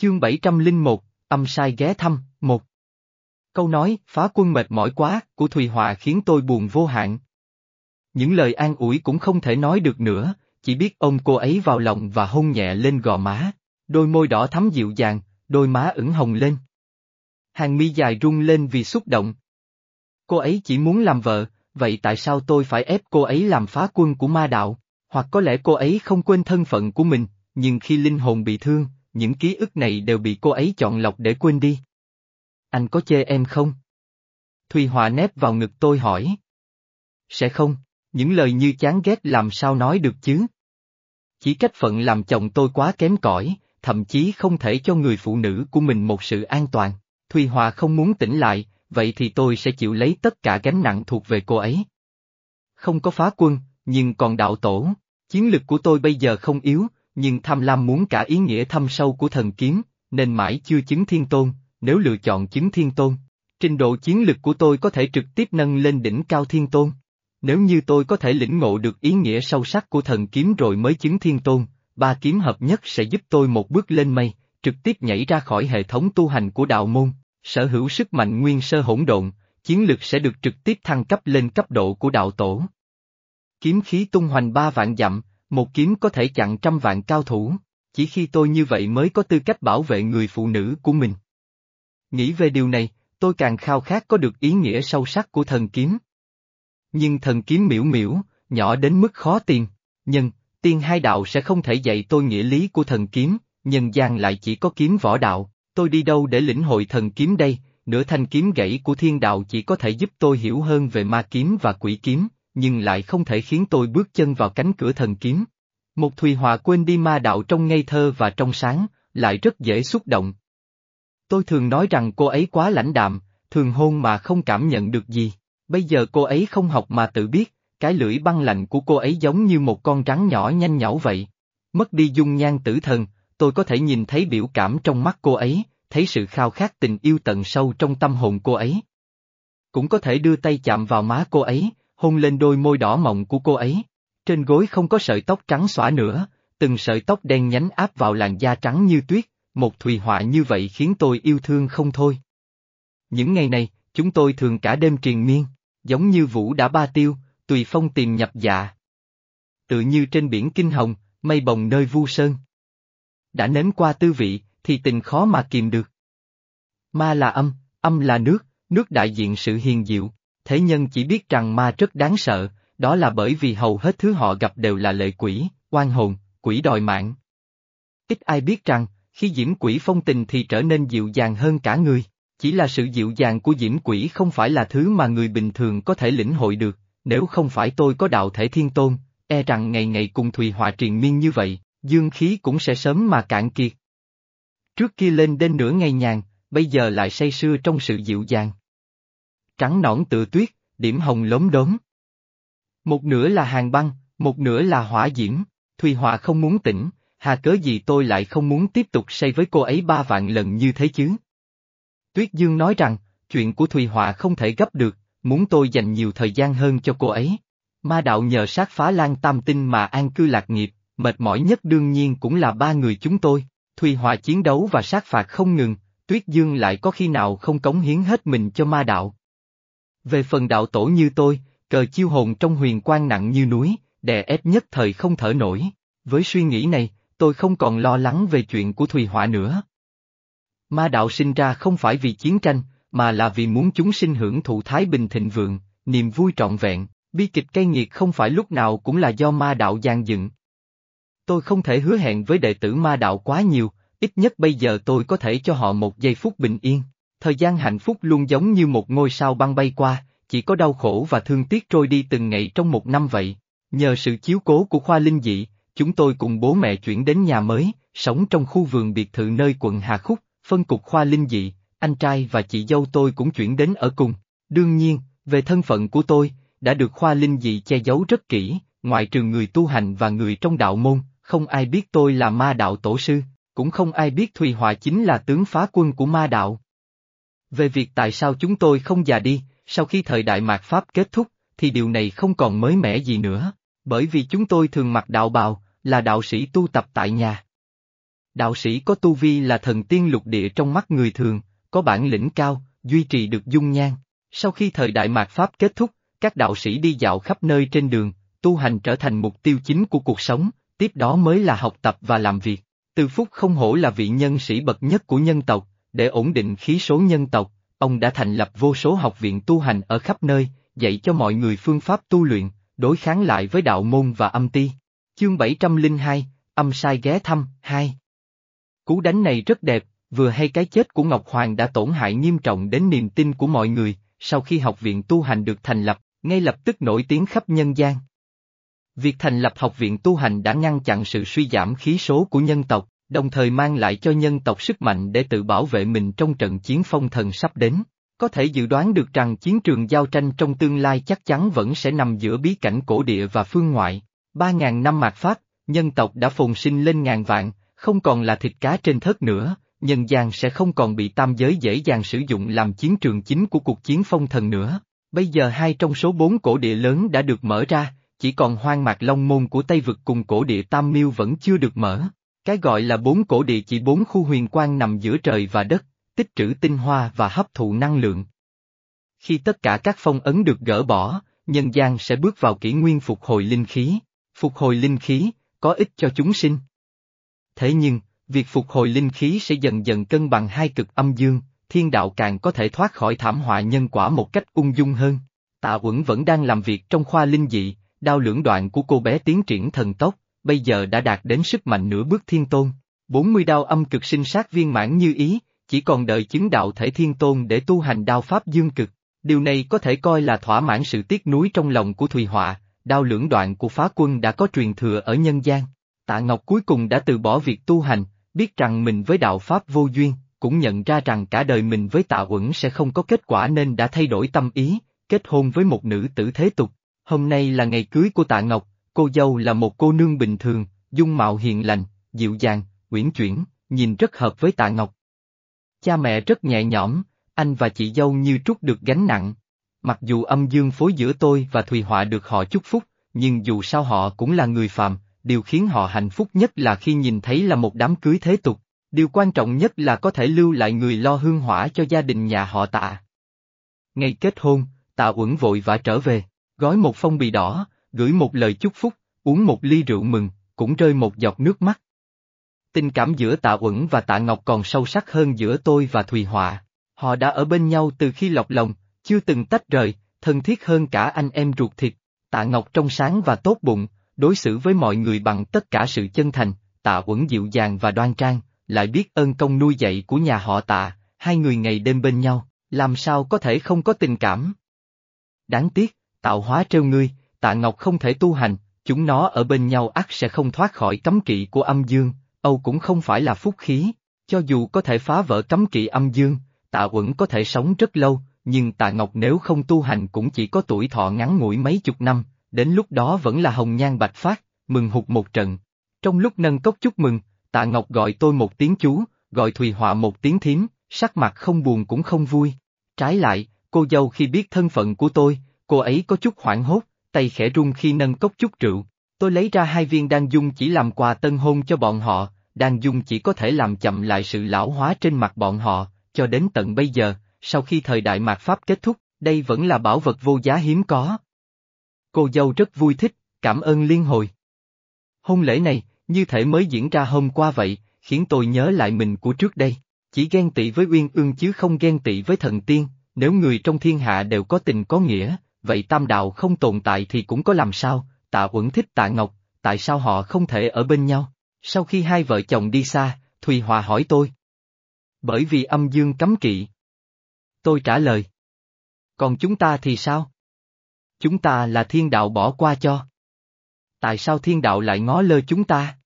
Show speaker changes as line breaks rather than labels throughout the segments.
Chương 701, âm sai ghé thăm, một. Câu nói, phá quân mệt mỏi quá, của Thùy Họa khiến tôi buồn vô hạn. Những lời an ủi cũng không thể nói được nữa, chỉ biết ôm cô ấy vào lòng và hôn nhẹ lên gò má, đôi môi đỏ thắm dịu dàng, đôi má ửng hồng lên. Hàng mi dài rung lên vì xúc động. Cô ấy chỉ muốn làm vợ, vậy tại sao tôi phải ép cô ấy làm phá quân của ma đạo? Hoặc có lẽ cô ấy không quên thân phận của mình, nhưng khi linh hồn bị thương, những ký ức này đều bị cô ấy chọn lọc để quên đi. Anh có chê em không? Thùy Hòa nép vào ngực tôi hỏi. Sẽ không, những lời như chán ghét làm sao nói được chứ? Chỉ cách phận làm chồng tôi quá kém cỏi, thậm chí không thể cho người phụ nữ của mình một sự an toàn. Thùy Hòa không muốn tỉnh lại, vậy thì tôi sẽ chịu lấy tất cả gánh nặng thuộc về cô ấy. Không có phá quân, nhưng còn đạo tổ, chiến lực của tôi bây giờ không yếu, nhưng tham lam muốn cả ý nghĩa thâm sâu của thần kiếm, nên mãi chưa chứng thiên tôn, nếu lựa chọn chứng thiên tôn. Trình độ chiến lực của tôi có thể trực tiếp nâng lên đỉnh cao thiên tôn. Nếu như tôi có thể lĩnh ngộ được ý nghĩa sâu sắc của thần kiếm rồi mới chứng thiên tôn, ba kiếm hợp nhất sẽ giúp tôi một bước lên mây, trực tiếp nhảy ra khỏi hệ thống tu hành của đạo môn, sở hữu sức mạnh nguyên sơ hỗn độn, chiến lực sẽ được trực tiếp thăng cấp lên cấp độ của đạo tổ. Kiếm khí tung hoành ba vạn dặm, một kiếm có thể chặn trăm vạn cao thủ, chỉ khi tôi như vậy mới có tư cách bảo vệ người phụ nữ của mình. Nghĩ về điều này, tôi càng khao khát có được ý nghĩa sâu sắc của thần kiếm. Nhưng thần kiếm miễu miễu, nhỏ đến mức khó tìm, nhân, tiên hai đạo sẽ không thể dạy tôi nghĩa lý của thần kiếm, nhân gian lại chỉ có kiếm võ đạo, tôi đi đâu để lĩnh hội thần kiếm đây, nửa thanh kiếm gãy của thiên đạo chỉ có thể giúp tôi hiểu hơn về ma kiếm và quỷ kiếm, nhưng lại không thể khiến tôi bước chân vào cánh cửa thần kiếm. Một Thùy Hòa quên đi ma đạo trong ngây thơ và trong sáng, lại rất dễ xúc động. Tôi thường nói rằng cô ấy quá lãnh đạm, thường hôn mà không cảm nhận được gì, bây giờ cô ấy không học mà tự biết, cái lưỡi băng lạnh của cô ấy giống như một con rắn nhỏ nhanh nhảu vậy. Mất đi dung nhan tử thần, tôi có thể nhìn thấy biểu cảm trong mắt cô ấy, thấy sự khao khát tình yêu tận sâu trong tâm hồn cô ấy. Cũng có thể đưa tay chạm vào má cô ấy, hôn lên đôi môi đỏ mọng của cô ấy. Trên gối không có sợi tóc trắng xõa nữa, từng sợi tóc đen nhánh áp vào làn da trắng như tuyết, một thùy họa như vậy khiến tôi yêu thương không thôi. Những ngày này, chúng tôi thường cả đêm triền miên, giống như vũ đã ba tiêu, tùy phong tìm nhập dạ. Tự như trên biển Kinh Hồng, mây bồng nơi vu sơn. Đã nếm qua tư vị, thì tình khó mà kìm được. Ma là âm, âm là nước, nước đại diện sự hiền diệu, thế nhân chỉ biết rằng ma rất đáng sợ, đó là bởi vì hầu hết thứ họ gặp đều là lệ quỷ, oan hồn, quỷ đòi mạng. Ít ai biết rằng, khi diễm quỷ phong tình thì trở nên dịu dàng hơn cả người, chỉ là sự dịu dàng của diễm quỷ không phải là thứ mà người bình thường có thể lĩnh hội được, nếu không phải tôi có đạo thể thiên tôn, e rằng ngày ngày cùng Thùy Hòa triền miên như vậy, dương khí cũng sẽ sớm mà cạn kiệt. Trước kia lên đến nửa ngày nhàn, bây giờ lại say sưa trong sự dịu dàng trắng nõn tự tuyết, điểm hồng lốm đốm. Một nửa là hàng băng, một nửa là hỏa diễm, Thùy Họa không muốn tỉnh, hà cớ gì tôi lại không muốn tiếp tục say với cô ấy ba vạn lần như thế chứ? Tuyết Dương nói rằng, chuyện của Thùy Họa không thể gấp được, muốn tôi dành nhiều thời gian hơn cho cô ấy. Ma đạo nhờ sát phá lan tam tinh mà an cư lạc nghiệp, mệt mỏi nhất đương nhiên cũng là ba người chúng tôi, Thùy Họa chiến đấu và sát phạt không ngừng, Tuyết Dương lại có khi nào không cống hiến hết mình cho ma đạo. Về phần đạo tổ như tôi, cờ chiêu hồn trong huyền quan nặng như núi, đè ép nhất thời không thở nổi. Với suy nghĩ này, tôi không còn lo lắng về chuyện của Thùy Họa nữa. Ma đạo sinh ra không phải vì chiến tranh, mà là vì muốn chúng sinh hưởng thụ thái bình thịnh vượng, niềm vui trọn vẹn, bi kịch cay nghiệt không phải lúc nào cũng là do ma đạo gian dựng. Tôi không thể hứa hẹn với đệ tử ma đạo quá nhiều, ít nhất bây giờ tôi có thể cho họ một giây phút bình yên. Thời gian hạnh phúc luôn giống như một ngôi sao băng bay qua, chỉ có đau khổ và thương tiếc trôi đi từng ngày trong một năm vậy. Nhờ sự chiếu cố của khoa linh dị, chúng tôi cùng bố mẹ chuyển đến nhà mới, sống trong khu vườn biệt thự nơi quận Hà Khúc, phân cục khoa linh dị, anh trai và chị dâu tôi cũng chuyển đến ở cùng. Đương nhiên, về thân phận của tôi, đã được khoa linh dị che giấu rất kỹ, ngoại trừ người tu hành và người trong đạo môn, không ai biết tôi là ma đạo tổ sư, cũng không ai biết Thùy Họa chính là tướng phá quân của ma đạo. Về việc tại sao chúng tôi không già đi, sau khi thời đại mạt Pháp kết thúc, thì điều này không còn mới mẻ gì nữa, bởi vì chúng tôi thường mặc đạo bào, là đạo sĩ tu tập tại nhà. Đạo sĩ có tu vi là thần tiên lục địa trong mắt người thường, có bản lĩnh cao, duy trì được dung nhan. Sau khi thời đại mạt Pháp kết thúc, các đạo sĩ đi dạo khắp nơi trên đường, tu hành trở thành mục tiêu chính của cuộc sống, tiếp đó mới là học tập và làm việc. Từ Phúc không hổ là vị nhân sĩ bậc nhất của nhân tộc, để ổn định khí số nhân tộc, ông đã thành lập vô số học viện tu hành ở khắp nơi, dạy cho mọi người phương pháp tu luyện, đối kháng lại với đạo môn và âm ti. Chương 702, âm sai ghé thăm, 2 Cú đánh này rất đẹp, vừa hay cái chết của Ngọc Hoàng đã tổn hại nghiêm trọng đến niềm tin của mọi người, sau khi học viện tu hành được thành lập, ngay lập tức nổi tiếng khắp nhân gian. Việc thành lập học viện tu hành đã ngăn chặn sự suy giảm khí số của nhân tộc, đồng thời mang lại cho nhân tộc sức mạnh để tự bảo vệ mình trong trận chiến phong thần sắp đến. Có thể dự đoán được rằng chiến trường giao tranh trong tương lai chắc chắn vẫn sẽ nằm giữa bí cảnh cổ địa và phương ngoại. Ba ngàn năm mạt Pháp, nhân tộc đã phồn sinh lên ngàn vạn, không còn là thịt cá trên thớt nữa, nhân gian sẽ không còn bị tam giới dễ dàng sử dụng làm chiến trường chính của cuộc chiến phong thần nữa. Bây giờ hai trong số bốn cổ địa lớn đã được mở ra, chỉ còn hoang mạc long môn của Tây Vực cùng cổ địa Tam Miêu vẫn chưa được mở. Cái gọi là bốn cổ địa chỉ bốn khu huyền quang nằm giữa trời và đất, tích trữ tinh hoa và hấp thụ năng lượng. Khi tất cả các phong ấn được gỡ bỏ, nhân gian sẽ bước vào kỷ nguyên phục hồi linh khí. Phục hồi linh khí, có ích cho chúng sinh. Thế nhưng, việc phục hồi linh khí sẽ dần dần cân bằng hai cực âm dương, thiên đạo càng có thể thoát khỏi thảm họa nhân quả một cách ung dung hơn. Tạ Uẩn vẫn đang làm việc trong khoa linh dị, đao lưỡng đoạn của cô bé tiến triển thần tốc, bây giờ đã đạt đến sức mạnh nửa bước thiên tôn. 40 đao âm cực sinh sát viên mãn như ý, chỉ còn đợi chứng đạo thể thiên tôn để tu hành đao pháp dương cực. Điều này có thể coi là thỏa mãn sự tiếc nuối trong lòng của Thùy Họa, đao lưỡng đoạn của phá quân đã có truyền thừa ở nhân gian. Tạ Ngọc cuối cùng đã từ bỏ việc tu hành, biết rằng mình với đạo Pháp vô duyên, cũng nhận ra rằng cả đời mình với Tạ Uẩn sẽ không có kết quả nên đã thay đổi tâm ý, kết hôn với một nữ tử thế tục. Hôm nay là ngày cưới của Tạ Ngọc, cô dâu là một cô nương bình thường, dung mạo hiền lành, dịu dàng, uyển chuyển, nhìn rất hợp với Tạ Ngọc. Cha mẹ rất nhẹ nhõm, anh và chị dâu như trút được gánh nặng. Mặc dù âm dương phối giữa tôi và Thùy Họa được họ chúc phúc, nhưng dù sao họ cũng là người phàm, điều khiến họ hạnh phúc nhất là khi nhìn thấy là một đám cưới thế tục, điều quan trọng nhất là có thể lưu lại người lo hương hỏa cho gia đình nhà họ tạ. Ngày kết hôn, tạ uẩn vội vã trở về, gói một phong bì đỏ, gửi một lời chúc phúc, uống một ly rượu mừng, cũng rơi một giọt nước mắt. Tình cảm giữa tạ uẩn và tạ ngọc còn sâu sắc hơn giữa tôi và Thùy Họa, họ đã ở bên nhau từ khi lọc lòng, chưa từng tách rời, thân thiết hơn cả anh em ruột thịt, tạ ngọc trong sáng và tốt bụng, đối xử với mọi người bằng tất cả sự chân thành, tạ uẩn dịu dàng và đoan trang, lại biết ơn công nuôi dạy của nhà họ tạ, hai người ngày đêm bên nhau, làm sao có thể không có tình cảm. Đáng tiếc, tạo hóa trêu ngươi, tạ ngọc không thể tu hành, chúng nó ở bên nhau ắt sẽ không thoát khỏi cấm kỵ của âm dương, Âu cũng không phải là phúc khí, cho dù có thể phá vỡ cấm kỵ âm dương, tạ uẩn có thể sống rất lâu, nhưng tạ ngọc nếu không tu hành cũng chỉ có tuổi thọ ngắn ngủi mấy chục năm, đến lúc đó vẫn là hồng nhan bạch phát, mừng hụt một trận. Trong lúc nâng cốc chúc mừng, tạ ngọc gọi tôi một tiếng chú, gọi Thùy Họa một tiếng thím, sắc mặt không buồn cũng không vui. Trái lại, cô dâu khi biết thân phận của tôi, cô ấy có chút hoảng hốt, tay khẽ run khi nâng cốc chút rượu. Tôi lấy ra hai viên đan dung chỉ làm quà tân hôn cho bọn họ, đan dung chỉ có thể làm chậm lại sự lão hóa trên mặt bọn họ, cho đến tận bây giờ, sau khi thời đại mạt Pháp kết thúc, đây vẫn là bảo vật vô giá hiếm có. Cô dâu rất vui thích, cảm ơn liên hồi. Hôn lễ này, như thể mới diễn ra hôm qua vậy, khiến tôi nhớ lại mình của trước đây. Chỉ ghen tị với Uyên Ương chứ không ghen tị với thần tiên, nếu người trong thiên hạ đều có tình có nghĩa, vậy tam đạo không tồn tại thì cũng có làm sao, tạ uẩn thích tạ ngọc, tại sao họ không thể ở bên nhau? Sau khi hai vợ chồng đi xa, Thùy Hòa hỏi tôi. Bởi vì âm dương cấm kỵ. Tôi trả lời. Còn chúng ta thì sao? Chúng ta là thiên đạo bỏ qua cho. Tại sao thiên đạo lại ngó lơ chúng ta?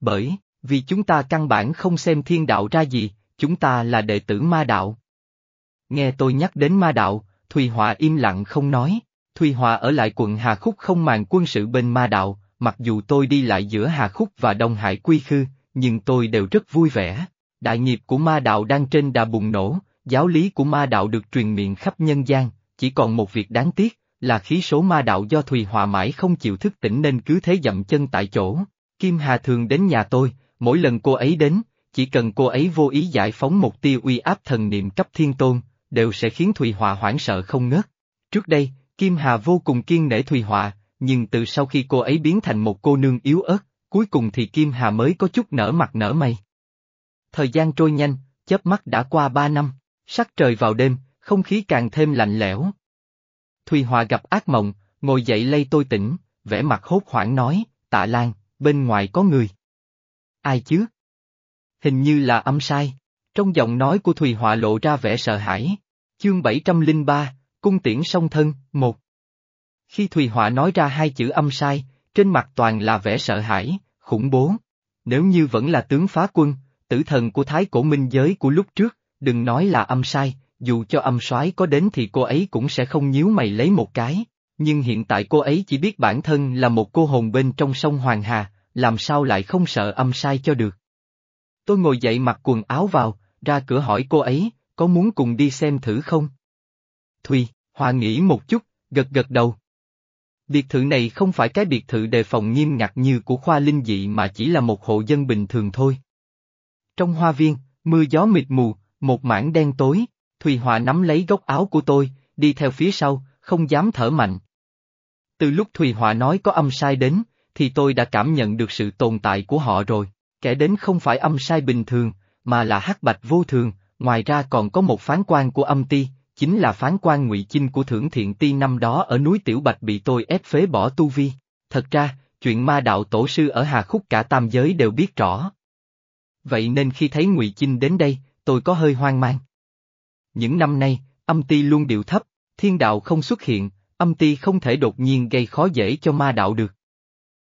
Bởi, vì chúng ta căn bản không xem thiên đạo ra gì, chúng ta là đệ tử ma đạo. Nghe tôi nhắc đến ma đạo, Thùy Hòa im lặng không nói. Thùy Hòa ở lại quận Hà Khúc không màng quân sự bên ma đạo, mặc dù tôi đi lại giữa Hà Khúc và Đông Hải Quy Khư, nhưng tôi đều rất vui vẻ. Đại nghiệp của ma đạo đang trên đà bùng nổ, giáo lý của ma đạo được truyền miệng khắp nhân gian, chỉ còn một việc đáng tiếc, là khí số ma đạo do Thùy Hòa mãi không chịu thức tỉnh nên cứ thế dậm chân tại chỗ. Kim Hà thường đến nhà tôi, mỗi lần cô ấy đến, chỉ cần cô ấy vô ý giải phóng một tia uy áp thần niệm cấp thiên tôn, đều sẽ khiến Thùy Họa hoảng sợ không ngớt. Trước đây, Kim Hà vô cùng kiên nể Thùy Họa, nhưng từ sau khi cô ấy biến thành một cô nương yếu ớt, cuối cùng thì Kim Hà mới có chút nở mặt nở mày. Thời gian trôi nhanh, chớp mắt đã qua ba năm, sắc trời vào đêm, không khí càng thêm lạnh lẽo. Thùy Hòa gặp ác mộng, ngồi dậy lay tôi tỉnh, vẻ mặt hốt hoảng nói, tạ lan, bên ngoài có người. Ai chứ? Hình như là âm sai. Trong giọng nói của Thùy Họa lộ ra vẻ sợ hãi. Chương 703, Cung tiễn song thân, một. Khi Thùy Họa nói ra hai chữ âm sai, trên mặt toàn là vẻ sợ hãi, khủng bố. Nếu như vẫn là tướng phá quân, tử thần của thái cổ minh giới của lúc trước, đừng nói là âm sai, dù cho âm soái có đến thì cô ấy cũng sẽ không nhíu mày lấy một cái. Nhưng hiện tại cô ấy chỉ biết bản thân là một cô hồn bên trong sông Hoàng Hà, làm sao lại không sợ âm sai cho được. Tôi ngồi dậy mặc quần áo vào, ra cửa hỏi cô ấy, có muốn cùng đi xem thử không? Thùy, Hòa nghĩ một chút, gật gật đầu. Biệt thự này không phải cái biệt thự đề phòng nghiêm ngặt như của khoa linh dị mà chỉ là một hộ dân bình thường thôi. Trong hoa viên, mưa gió mịt mù, một mảng đen tối, Thùy Hòa nắm lấy góc áo của tôi, đi theo phía sau, không dám thở mạnh. Từ lúc Thùy Hòa nói có âm sai đến, thì tôi đã cảm nhận được sự tồn tại của họ rồi, kẻ đến không phải âm sai bình thường, mà là hắc bạch vô thường, ngoài ra còn có một phán quan của âm ti, chính là phán quan ngụy Chinh của thưởng thiện ti năm đó ở núi Tiểu Bạch bị tôi ép phế bỏ tu vi. Thật ra, chuyện ma đạo tổ sư ở Hà Khúc cả tam giới đều biết rõ. Vậy nên khi thấy ngụy Chinh đến đây, tôi có hơi hoang mang. Những năm nay, âm ti luôn điệu thấp, thiên đạo không xuất hiện, âm ti không thể đột nhiên gây khó dễ cho ma đạo được.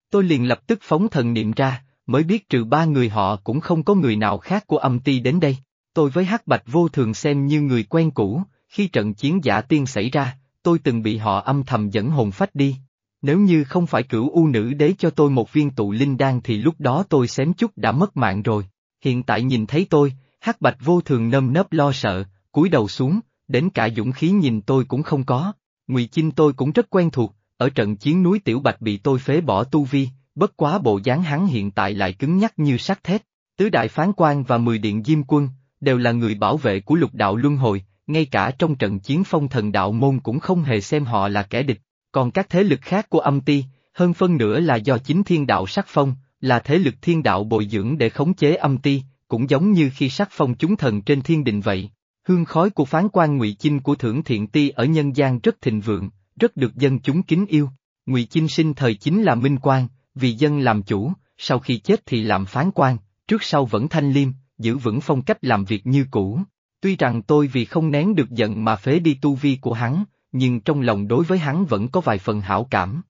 Tôi liền lập tức phóng thần niệm ra, mới biết trừ ba người họ cũng không có người nào khác của âm ti đến đây. Tôi với hắc bạch vô thường xem như người quen cũ, khi trận chiến giả tiên xảy ra, tôi từng bị họ âm thầm dẫn hồn phách đi. Nếu như không phải cửu u nữ đế cho tôi một viên tụ linh đan thì lúc đó tôi xém chút đã mất mạng rồi. Hiện tại nhìn thấy tôi, hắc bạch vô thường nâm nớp lo sợ, cúi đầu xuống, đến cả dũng khí nhìn tôi cũng không có. Ngụy Chinh tôi cũng rất quen thuộc, ở trận chiến núi Tiểu Bạch bị tôi phế bỏ tu vi, bất quá bộ dáng hắn hiện tại lại cứng nhắc như sắt thép. Tứ đại phán quan và mười điện diêm quân, đều là người bảo vệ của lục đạo luân hồi, ngay cả trong trận chiến phong thần đạo môn cũng không hề xem họ là kẻ địch, còn các thế lực khác của âm ti, hơn phân nửa là do chính thiên đạo sắc phong, là thế lực thiên đạo bồi dưỡng để khống chế âm ti, cũng giống như khi sắc phong chúng thần trên thiên đình vậy. Hương khói của phán quan ngụy Chinh của thưởng thiện ti ở nhân gian rất thịnh vượng, rất được dân chúng kính yêu. Ngụy Chinh sinh thời chính là minh quan, vì dân làm chủ, sau khi chết thì làm phán quan, trước sau vẫn thanh liêm, giữ vững phong cách làm việc như cũ. Tuy rằng tôi vì không nén được giận mà phế đi tu vi của hắn, nhưng trong lòng đối với hắn vẫn có vài phần hảo cảm.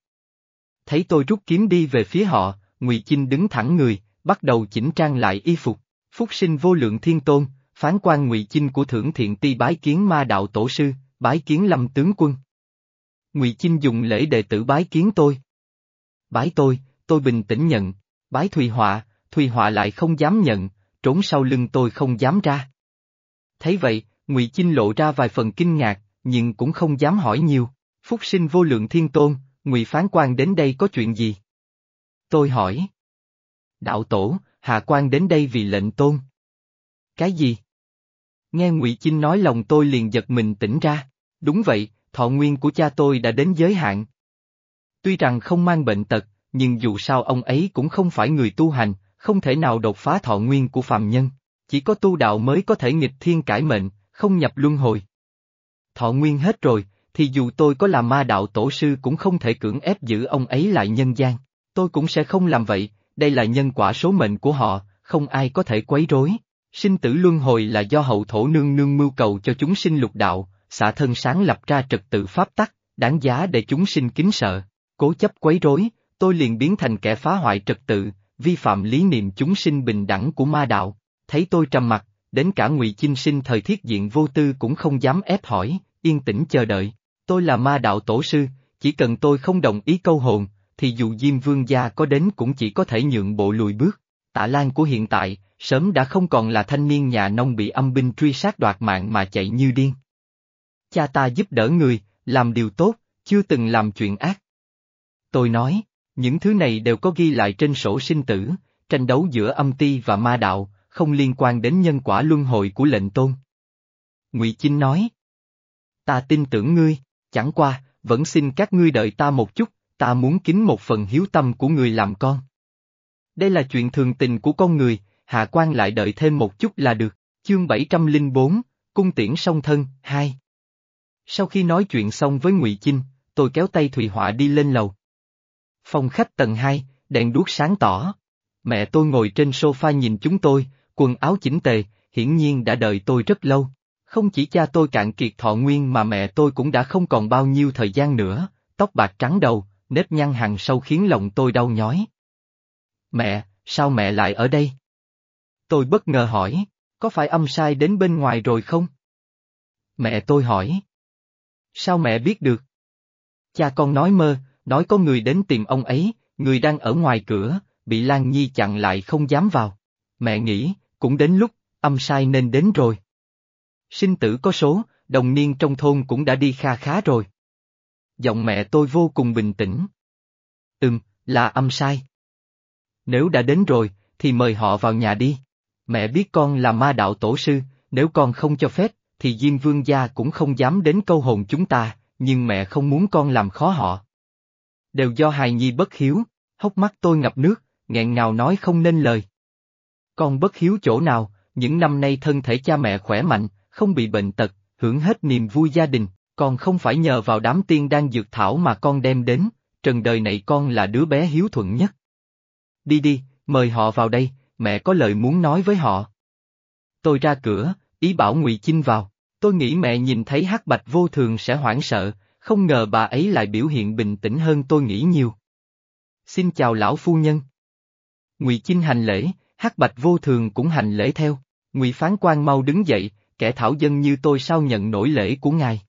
Thấy tôi rút kiếm đi về phía họ, Ngụy Chinh đứng thẳng người, bắt đầu chỉnh trang lại y phục. Phúc sinh vô lượng thiên tôn, phán quan Ngụy Chinh của thưởng thiện ti bái kiến ma đạo tổ sư, bái kiến lâm tướng quân. Ngụy Chinh dùng lễ đệ tử bái kiến tôi. Bái tôi, tôi bình tĩnh nhận, bái Thùy Họa, Thùy Họa lại không dám nhận, trốn sau lưng tôi không dám ra. Thấy vậy, Ngụy Chinh lộ ra vài phần kinh ngạc, nhưng cũng không dám hỏi nhiều. Phúc sinh vô lượng thiên tôn, Ngụy phán quan đến đây có chuyện gì? Tôi hỏi. Đạo tổ, hạ quan đến đây vì lệnh tôn. Cái gì? Nghe Ngụy Chinh nói lòng tôi liền giật mình tỉnh ra. Đúng vậy, thọ nguyên của cha tôi đã đến giới hạn. Tuy rằng không mang bệnh tật, nhưng dù sao ông ấy cũng không phải người tu hành, không thể nào đột phá thọ nguyên của phàm nhân. Chỉ có tu đạo mới có thể nghịch thiên cải mệnh, không nhập luân hồi. Thọ nguyên hết rồi, thì dù tôi có là ma đạo tổ sư cũng không thể cưỡng ép giữ ông ấy lại nhân gian. Tôi cũng sẽ không làm vậy, đây là nhân quả số mệnh của họ, không ai có thể quấy rối. Sinh tử luân hồi là do hậu thổ nương nương mưu cầu cho chúng sinh lục đạo, xả thân sáng lập ra trật tự pháp tắc, đáng giá để chúng sinh kính sợ. Cố chấp quấy rối, tôi liền biến thành kẻ phá hoại trật tự, vi phạm lý niệm chúng sinh bình đẳng của ma đạo thấy tôi trầm mặt, đến cả ngụy Chinh sinh thời thiết diện vô tư cũng không dám ép hỏi, yên tĩnh chờ đợi. Tôi là ma đạo tổ sư, chỉ cần tôi không đồng ý câu hồn, thì dù Diêm Vương gia có đến cũng chỉ có thể nhượng bộ lùi bước. Tạ Lan của hiện tại, sớm đã không còn là thanh niên nhà nông bị âm binh truy sát đoạt mạng mà chạy như điên. Cha ta giúp đỡ người, làm điều tốt, chưa từng làm chuyện ác. Tôi nói, những thứ này đều có ghi lại trên sổ sinh tử, tranh đấu giữa âm ti và ma đạo, không liên quan đến nhân quả luân hồi của lệnh tôn. Ngụy Chinh nói. Ta tin tưởng ngươi, chẳng qua, vẫn xin các ngươi đợi ta một chút, ta muốn kính một phần hiếu tâm của người làm con. Đây là chuyện thường tình của con người, hạ quan lại đợi thêm một chút là được, chương 704, cung tiễn song thân, 2. Sau khi nói chuyện xong với Ngụy Chinh, tôi kéo tay Thùy Họa đi lên lầu. Phòng khách tầng 2, đèn đuốc sáng tỏ. Mẹ tôi ngồi trên sofa nhìn chúng tôi, quần áo chỉnh tề, hiển nhiên đã đợi tôi rất lâu. Không chỉ cha tôi cạn kiệt thọ nguyên mà mẹ tôi cũng đã không còn bao nhiêu thời gian nữa, tóc bạc trắng đầu, nếp nhăn hàng sâu khiến lòng tôi đau nhói. Mẹ, sao mẹ lại ở đây? Tôi bất ngờ hỏi, có phải âm sai đến bên ngoài rồi không? Mẹ tôi hỏi. Sao mẹ biết được? Cha con nói mơ, nói có người đến tìm ông ấy, người đang ở ngoài cửa, bị Lan Nhi chặn lại không dám vào. Mẹ nghĩ, cũng đến lúc, âm sai nên đến rồi. Sinh tử có số, đồng niên trong thôn cũng đã đi kha khá rồi. Giọng mẹ tôi vô cùng bình tĩnh. Ừm, là âm sai. Nếu đã đến rồi, thì mời họ vào nhà đi. Mẹ biết con là ma đạo tổ sư, nếu con không cho phép, thì Diêm Vương gia cũng không dám đến câu hồn chúng ta, nhưng mẹ không muốn con làm khó họ. Đều do hài nhi bất hiếu, hốc mắt tôi ngập nước, nghẹn ngào nói không nên lời. Con bất hiếu chỗ nào, những năm nay thân thể cha mẹ khỏe mạnh, không bị bệnh tật, hưởng hết niềm vui gia đình, còn không phải nhờ vào đám tiên đang dược thảo mà con đem đến, trần đời này con là đứa bé hiếu thuận nhất. Đi đi, mời họ vào đây, mẹ có lời muốn nói với họ. Tôi ra cửa, ý bảo Ngụy Chinh vào, tôi nghĩ mẹ nhìn thấy hắc bạch vô thường sẽ hoảng sợ, không ngờ bà ấy lại biểu hiện bình tĩnh hơn tôi nghĩ nhiều. Xin chào lão phu nhân. Ngụy Chinh hành lễ, hắc bạch vô thường cũng hành lễ theo, Ngụy phán quan mau đứng dậy, kẻ thảo dân như tôi sao nhận nổi lễ của ngài.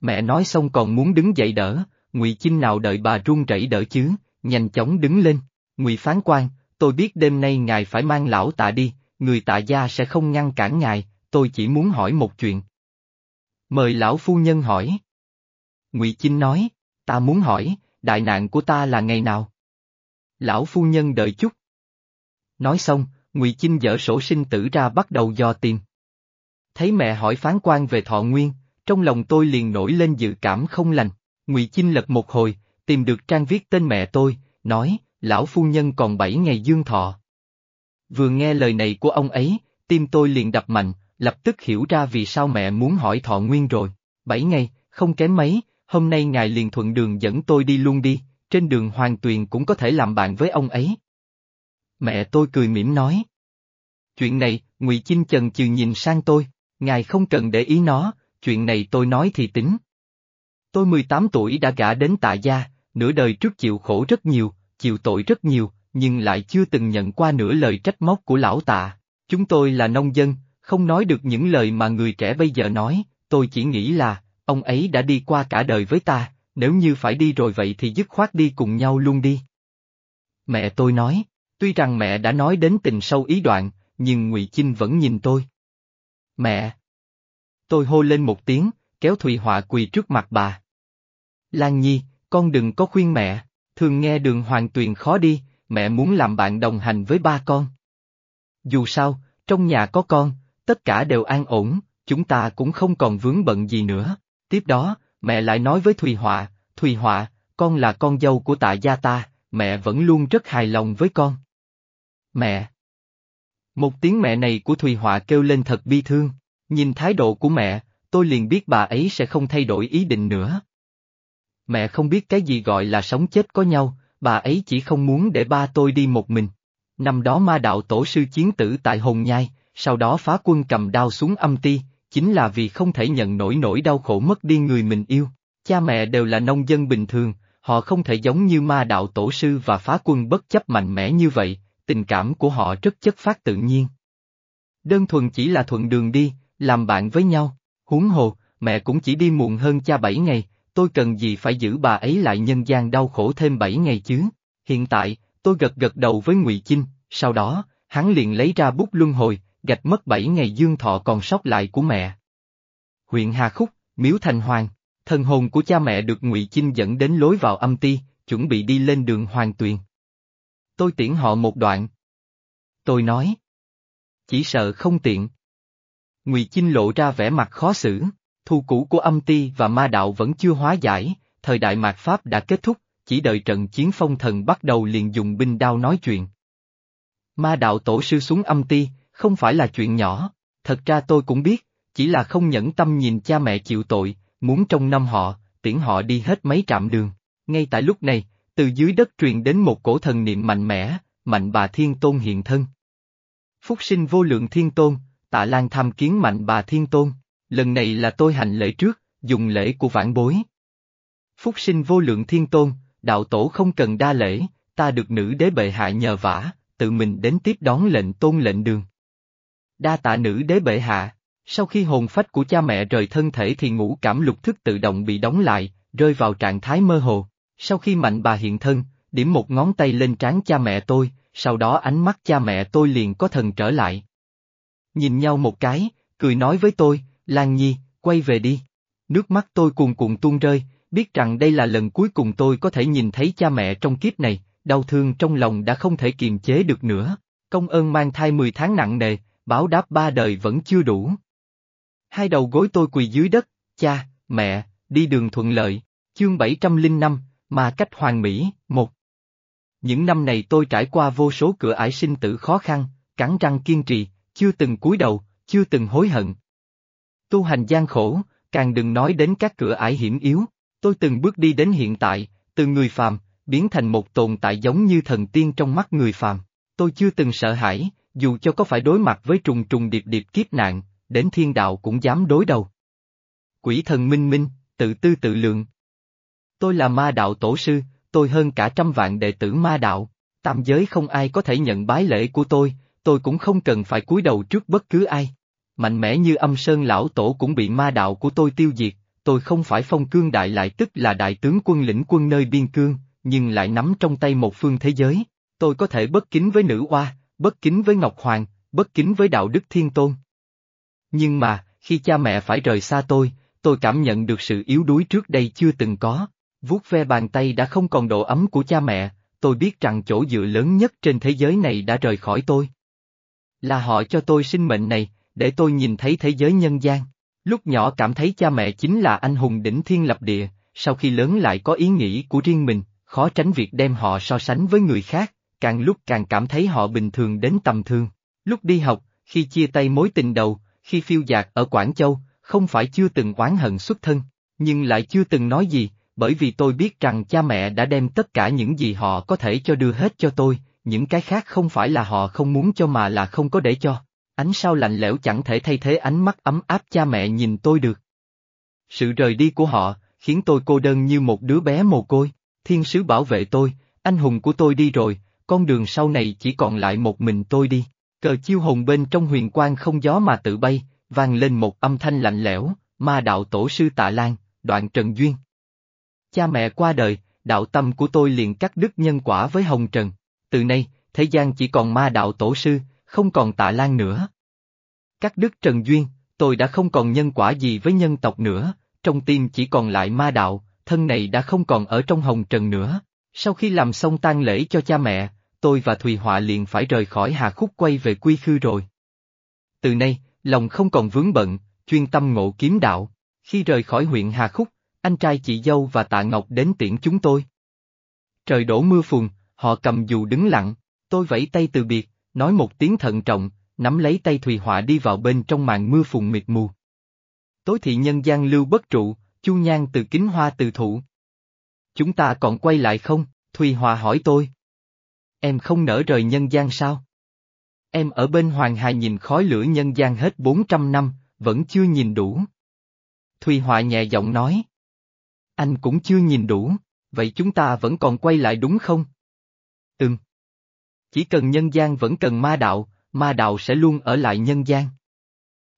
Mẹ nói xong còn muốn đứng dậy đỡ, Ngụy Chinh nào đợi bà run rẩy đỡ chứ, nhanh chóng đứng lên, Ngụy phán quan, tôi biết đêm nay ngài phải mang lão tạ đi, người tạ gia sẽ không ngăn cản ngài, tôi chỉ muốn hỏi một chuyện. Mời lão phu nhân hỏi. Ngụy Chinh nói, ta muốn hỏi, đại nạn của ta là ngày nào? Lão phu nhân đợi chút. Nói xong, Ngụy Chinh dở sổ sinh tử ra bắt đầu dò tìm. Thấy mẹ hỏi phán quan về thọ nguyên, trong lòng tôi liền nổi lên dự cảm không lành. Ngụy Chinh lật một hồi, tìm được trang viết tên mẹ tôi, nói, lão phu nhân còn bảy ngày dương thọ. Vừa nghe lời này của ông ấy, tim tôi liền đập mạnh, lập tức hiểu ra vì sao mẹ muốn hỏi thọ nguyên rồi. Bảy ngày, không kém mấy, hôm nay ngài liền thuận đường dẫn tôi đi luôn đi, trên đường Hoàng Tuyền cũng có thể làm bạn với ông ấy. Mẹ tôi cười mỉm nói. Chuyện này, Ngụy Chinh chần chừ nhìn sang tôi, ngài không cần để ý nó, chuyện này tôi nói thì tính. Tôi 18 tuổi đã gả đến tạ gia, nửa đời trước chịu khổ rất nhiều, chịu tội rất nhiều, nhưng lại chưa từng nhận qua nửa lời trách móc của lão tạ. Chúng tôi là nông dân, không nói được những lời mà người trẻ bây giờ nói, tôi chỉ nghĩ là, ông ấy đã đi qua cả đời với ta, nếu như phải đi rồi vậy thì dứt khoát đi cùng nhau luôn đi. Mẹ tôi nói, tuy rằng mẹ đã nói đến tình sâu ý đoạn, nhưng Ngụy Chinh vẫn nhìn tôi. Mẹ! Tôi hô lên một tiếng, kéo Thùy Họa quỳ trước mặt bà. Lan Nhi, con đừng có khuyên mẹ, thường nghe đường hoàng tuyền khó đi, mẹ muốn làm bạn đồng hành với ba con. Dù sao, trong nhà có con, tất cả đều an ổn, chúng ta cũng không còn vướng bận gì nữa. Tiếp đó, mẹ lại nói với Thùy Họa, Thùy Họa, con là con dâu của tạ gia ta, mẹ vẫn luôn rất hài lòng với con. Mẹ! Một tiếng mẹ này của Thùy Họa kêu lên thật bi thương, nhìn thái độ của mẹ, tôi liền biết bà ấy sẽ không thay đổi ý định nữa. Mẹ không biết cái gì gọi là sống chết có nhau, bà ấy chỉ không muốn để ba tôi đi một mình. Năm đó ma đạo tổ sư chiến tử tại Hồng Nhai, sau đó phá quân cầm đao xuống âm ti, chính là vì không thể nhận nổi nỗi đau khổ mất đi người mình yêu. Cha mẹ đều là nông dân bình thường, họ không thể giống như ma đạo tổ sư và phá quân bất chấp mạnh mẽ như vậy, tình cảm của họ rất chất phát tự nhiên. Đơn thuần chỉ là thuận đường đi, làm bạn với nhau, huống hồ, mẹ cũng chỉ đi muộn hơn cha bảy ngày, tôi cần gì phải giữ bà ấy lại nhân gian đau khổ thêm bảy ngày chứ. Hiện tại, tôi gật gật đầu với Ngụy Chinh, sau đó, hắn liền lấy ra bút luân hồi, gạch mất bảy ngày dương thọ còn sót lại của mẹ. Huyện Hà Khúc, Miếu Thành Hoàng, thần hồn của cha mẹ được Ngụy Chinh dẫn đến lối vào âm ti, chuẩn bị đi lên đường Hoàng Tuyền. tôi tiễn họ một đoạn. Tôi nói. Chỉ sợ không tiện. Ngụy Chinh lộ ra vẻ mặt khó xử, thu cũ của âm ti và ma đạo vẫn chưa hóa giải, thời đại mạt Pháp đã kết thúc, chỉ đợi trận chiến phong thần bắt đầu liền dùng binh đao nói chuyện. Ma đạo tổ sư xuống âm ti, không phải là chuyện nhỏ, thật ra tôi cũng biết, chỉ là không nhẫn tâm nhìn cha mẹ chịu tội, muốn trong năm họ, tiễn họ đi hết mấy trạm đường. Ngay tại lúc này, từ dưới đất truyền đến một cổ thần niệm mạnh mẽ, mạnh bà Thiên Tôn hiện thân. Phúc sinh vô lượng Thiên Tôn, tạ lan tham kiến mạnh bà Thiên Tôn, lần này là tôi hành lễ trước, dùng lễ của vãn bối. Phúc sinh vô lượng Thiên Tôn, đạo tổ không cần đa lễ, ta được nữ đế bệ hạ nhờ vả, tự mình đến tiếp đón lệnh tôn lệnh đường. Đa tạ nữ đế bệ hạ, sau khi hồn phách của cha mẹ rời thân thể thì ngũ cảm lục thức tự động bị đóng lại, rơi vào trạng thái mơ hồ. Sau khi mạnh bà hiện thân, điểm một ngón tay lên trán cha mẹ tôi, sau đó ánh mắt cha mẹ tôi liền có thần trở lại. Nhìn nhau một cái, cười nói với tôi, Lan Nhi, quay về đi. Nước mắt tôi cuồn cuộn tuôn rơi, biết rằng đây là lần cuối cùng tôi có thể nhìn thấy cha mẹ trong kiếp này, đau thương trong lòng đã không thể kiềm chế được nữa. Công ơn mang thai 10 tháng nặng nề, báo đáp ba đời vẫn chưa đủ. Hai đầu gối tôi quỳ dưới đất, cha, mẹ, đi đường thuận lợi, chương 705, mà cách hoàn mỹ, một. Những năm này tôi trải qua vô số cửa ải sinh tử khó khăn, cắn răng kiên trì, chưa từng cúi đầu, chưa từng hối hận. Tu hành gian khổ, càng đừng nói đến các cửa ải hiểm yếu, tôi từng bước đi đến hiện tại, từ người phàm, biến thành một tồn tại giống như thần tiên trong mắt người phàm. Tôi chưa từng sợ hãi, dù cho có phải đối mặt với trùng trùng điệp điệp kiếp nạn, đến thiên đạo cũng dám đối đầu. Quỷ thần minh minh, tự tư tự lượng. Tôi là ma đạo tổ sư, tôi hơn cả trăm vạn đệ tử ma đạo, tam giới không ai có thể nhận bái lễ của tôi, tôi cũng không cần phải cúi đầu trước bất cứ ai. Mạnh mẽ như âm sơn lão tổ cũng bị ma đạo của tôi tiêu diệt, tôi không phải phong cương đại lại tức là đại tướng quân lĩnh quân nơi biên cương, nhưng lại nắm trong tay một phương thế giới. Tôi có thể bất kính với nữ oa, bất kính với Ngọc Hoàng, bất kính với đạo đức thiên tôn. Nhưng mà, khi cha mẹ phải rời xa tôi, tôi cảm nhận được sự yếu đuối trước đây chưa từng có. Vuốt ve bàn tay đã không còn độ ấm của cha mẹ, tôi biết rằng chỗ dựa lớn nhất trên thế giới này đã rời khỏi tôi. Là họ cho tôi sinh mệnh này, để tôi nhìn thấy thế giới nhân gian. Lúc nhỏ cảm thấy cha mẹ chính là anh hùng đỉnh thiên lập địa, sau khi lớn lại có ý nghĩ của riêng mình, khó tránh việc đem họ so sánh với người khác, càng lúc càng cảm thấy họ bình thường đến tầm thường. Lúc đi học, khi chia tay mối tình đầu, khi phiêu dạt ở Quảng Châu, không phải chưa từng oán hận xuất thân, nhưng lại chưa từng nói gì, bởi vì tôi biết rằng cha mẹ đã đem tất cả những gì họ có thể cho đưa hết cho tôi, những cái khác không phải là họ không muốn cho mà là không có để cho. Ánh sao lạnh lẽo chẳng thể thay thế ánh mắt ấm áp cha mẹ nhìn tôi được. Sự rời đi của họ, khiến tôi cô đơn như một đứa bé mồ côi, thiên sứ bảo vệ tôi, anh hùng của tôi đi rồi, con đường sau này chỉ còn lại một mình tôi đi. Cờ chiêu hồn bên trong huyền quang không gió mà tự bay, vang lên một âm thanh lạnh lẽo, ma đạo tổ sư tạ lan, đoạn trần duyên. Cha mẹ qua đời, đạo tâm của tôi liền cắt đứt nhân quả với hồng trần. Từ nay, thế gian chỉ còn ma đạo tổ sư, không còn tạ lan nữa. Cắt đứt trần duyên, tôi đã không còn nhân quả gì với nhân tộc nữa, trong tim chỉ còn lại ma đạo, thân này đã không còn ở trong hồng trần nữa. Sau khi làm xong tang lễ cho cha mẹ, tôi và Thùy Họa liền phải rời khỏi Hà Khúc quay về quy khư rồi. Từ nay, lòng không còn vướng bận, chuyên tâm ngộ kiếm đạo. Khi rời khỏi huyện Hà Khúc, anh trai chị dâu và tạ Ngọc đến tiễn chúng tôi. Trời đổ mưa phùn, họ cầm dù đứng lặng, tôi vẫy tay từ biệt, nói một tiếng thận trọng, nắm lấy tay Thùy Họa đi vào bên trong màn mưa phùn mịt mù. Tối thị nhân gian lưu bất trụ, chu nhan từ kính hoa từ thụ. Chúng ta còn quay lại không? Thùy Họa hỏi tôi. Em không nỡ rời nhân gian sao? Em ở bên Hoàng Hà nhìn khói lửa nhân gian hết 400 năm, vẫn chưa nhìn đủ. Thùy Họa nhẹ giọng nói. Anh cũng chưa nhìn đủ, vậy chúng ta vẫn còn quay lại đúng không? Ừm. Chỉ cần nhân gian vẫn cần ma đạo, ma đạo sẽ luôn ở lại nhân gian.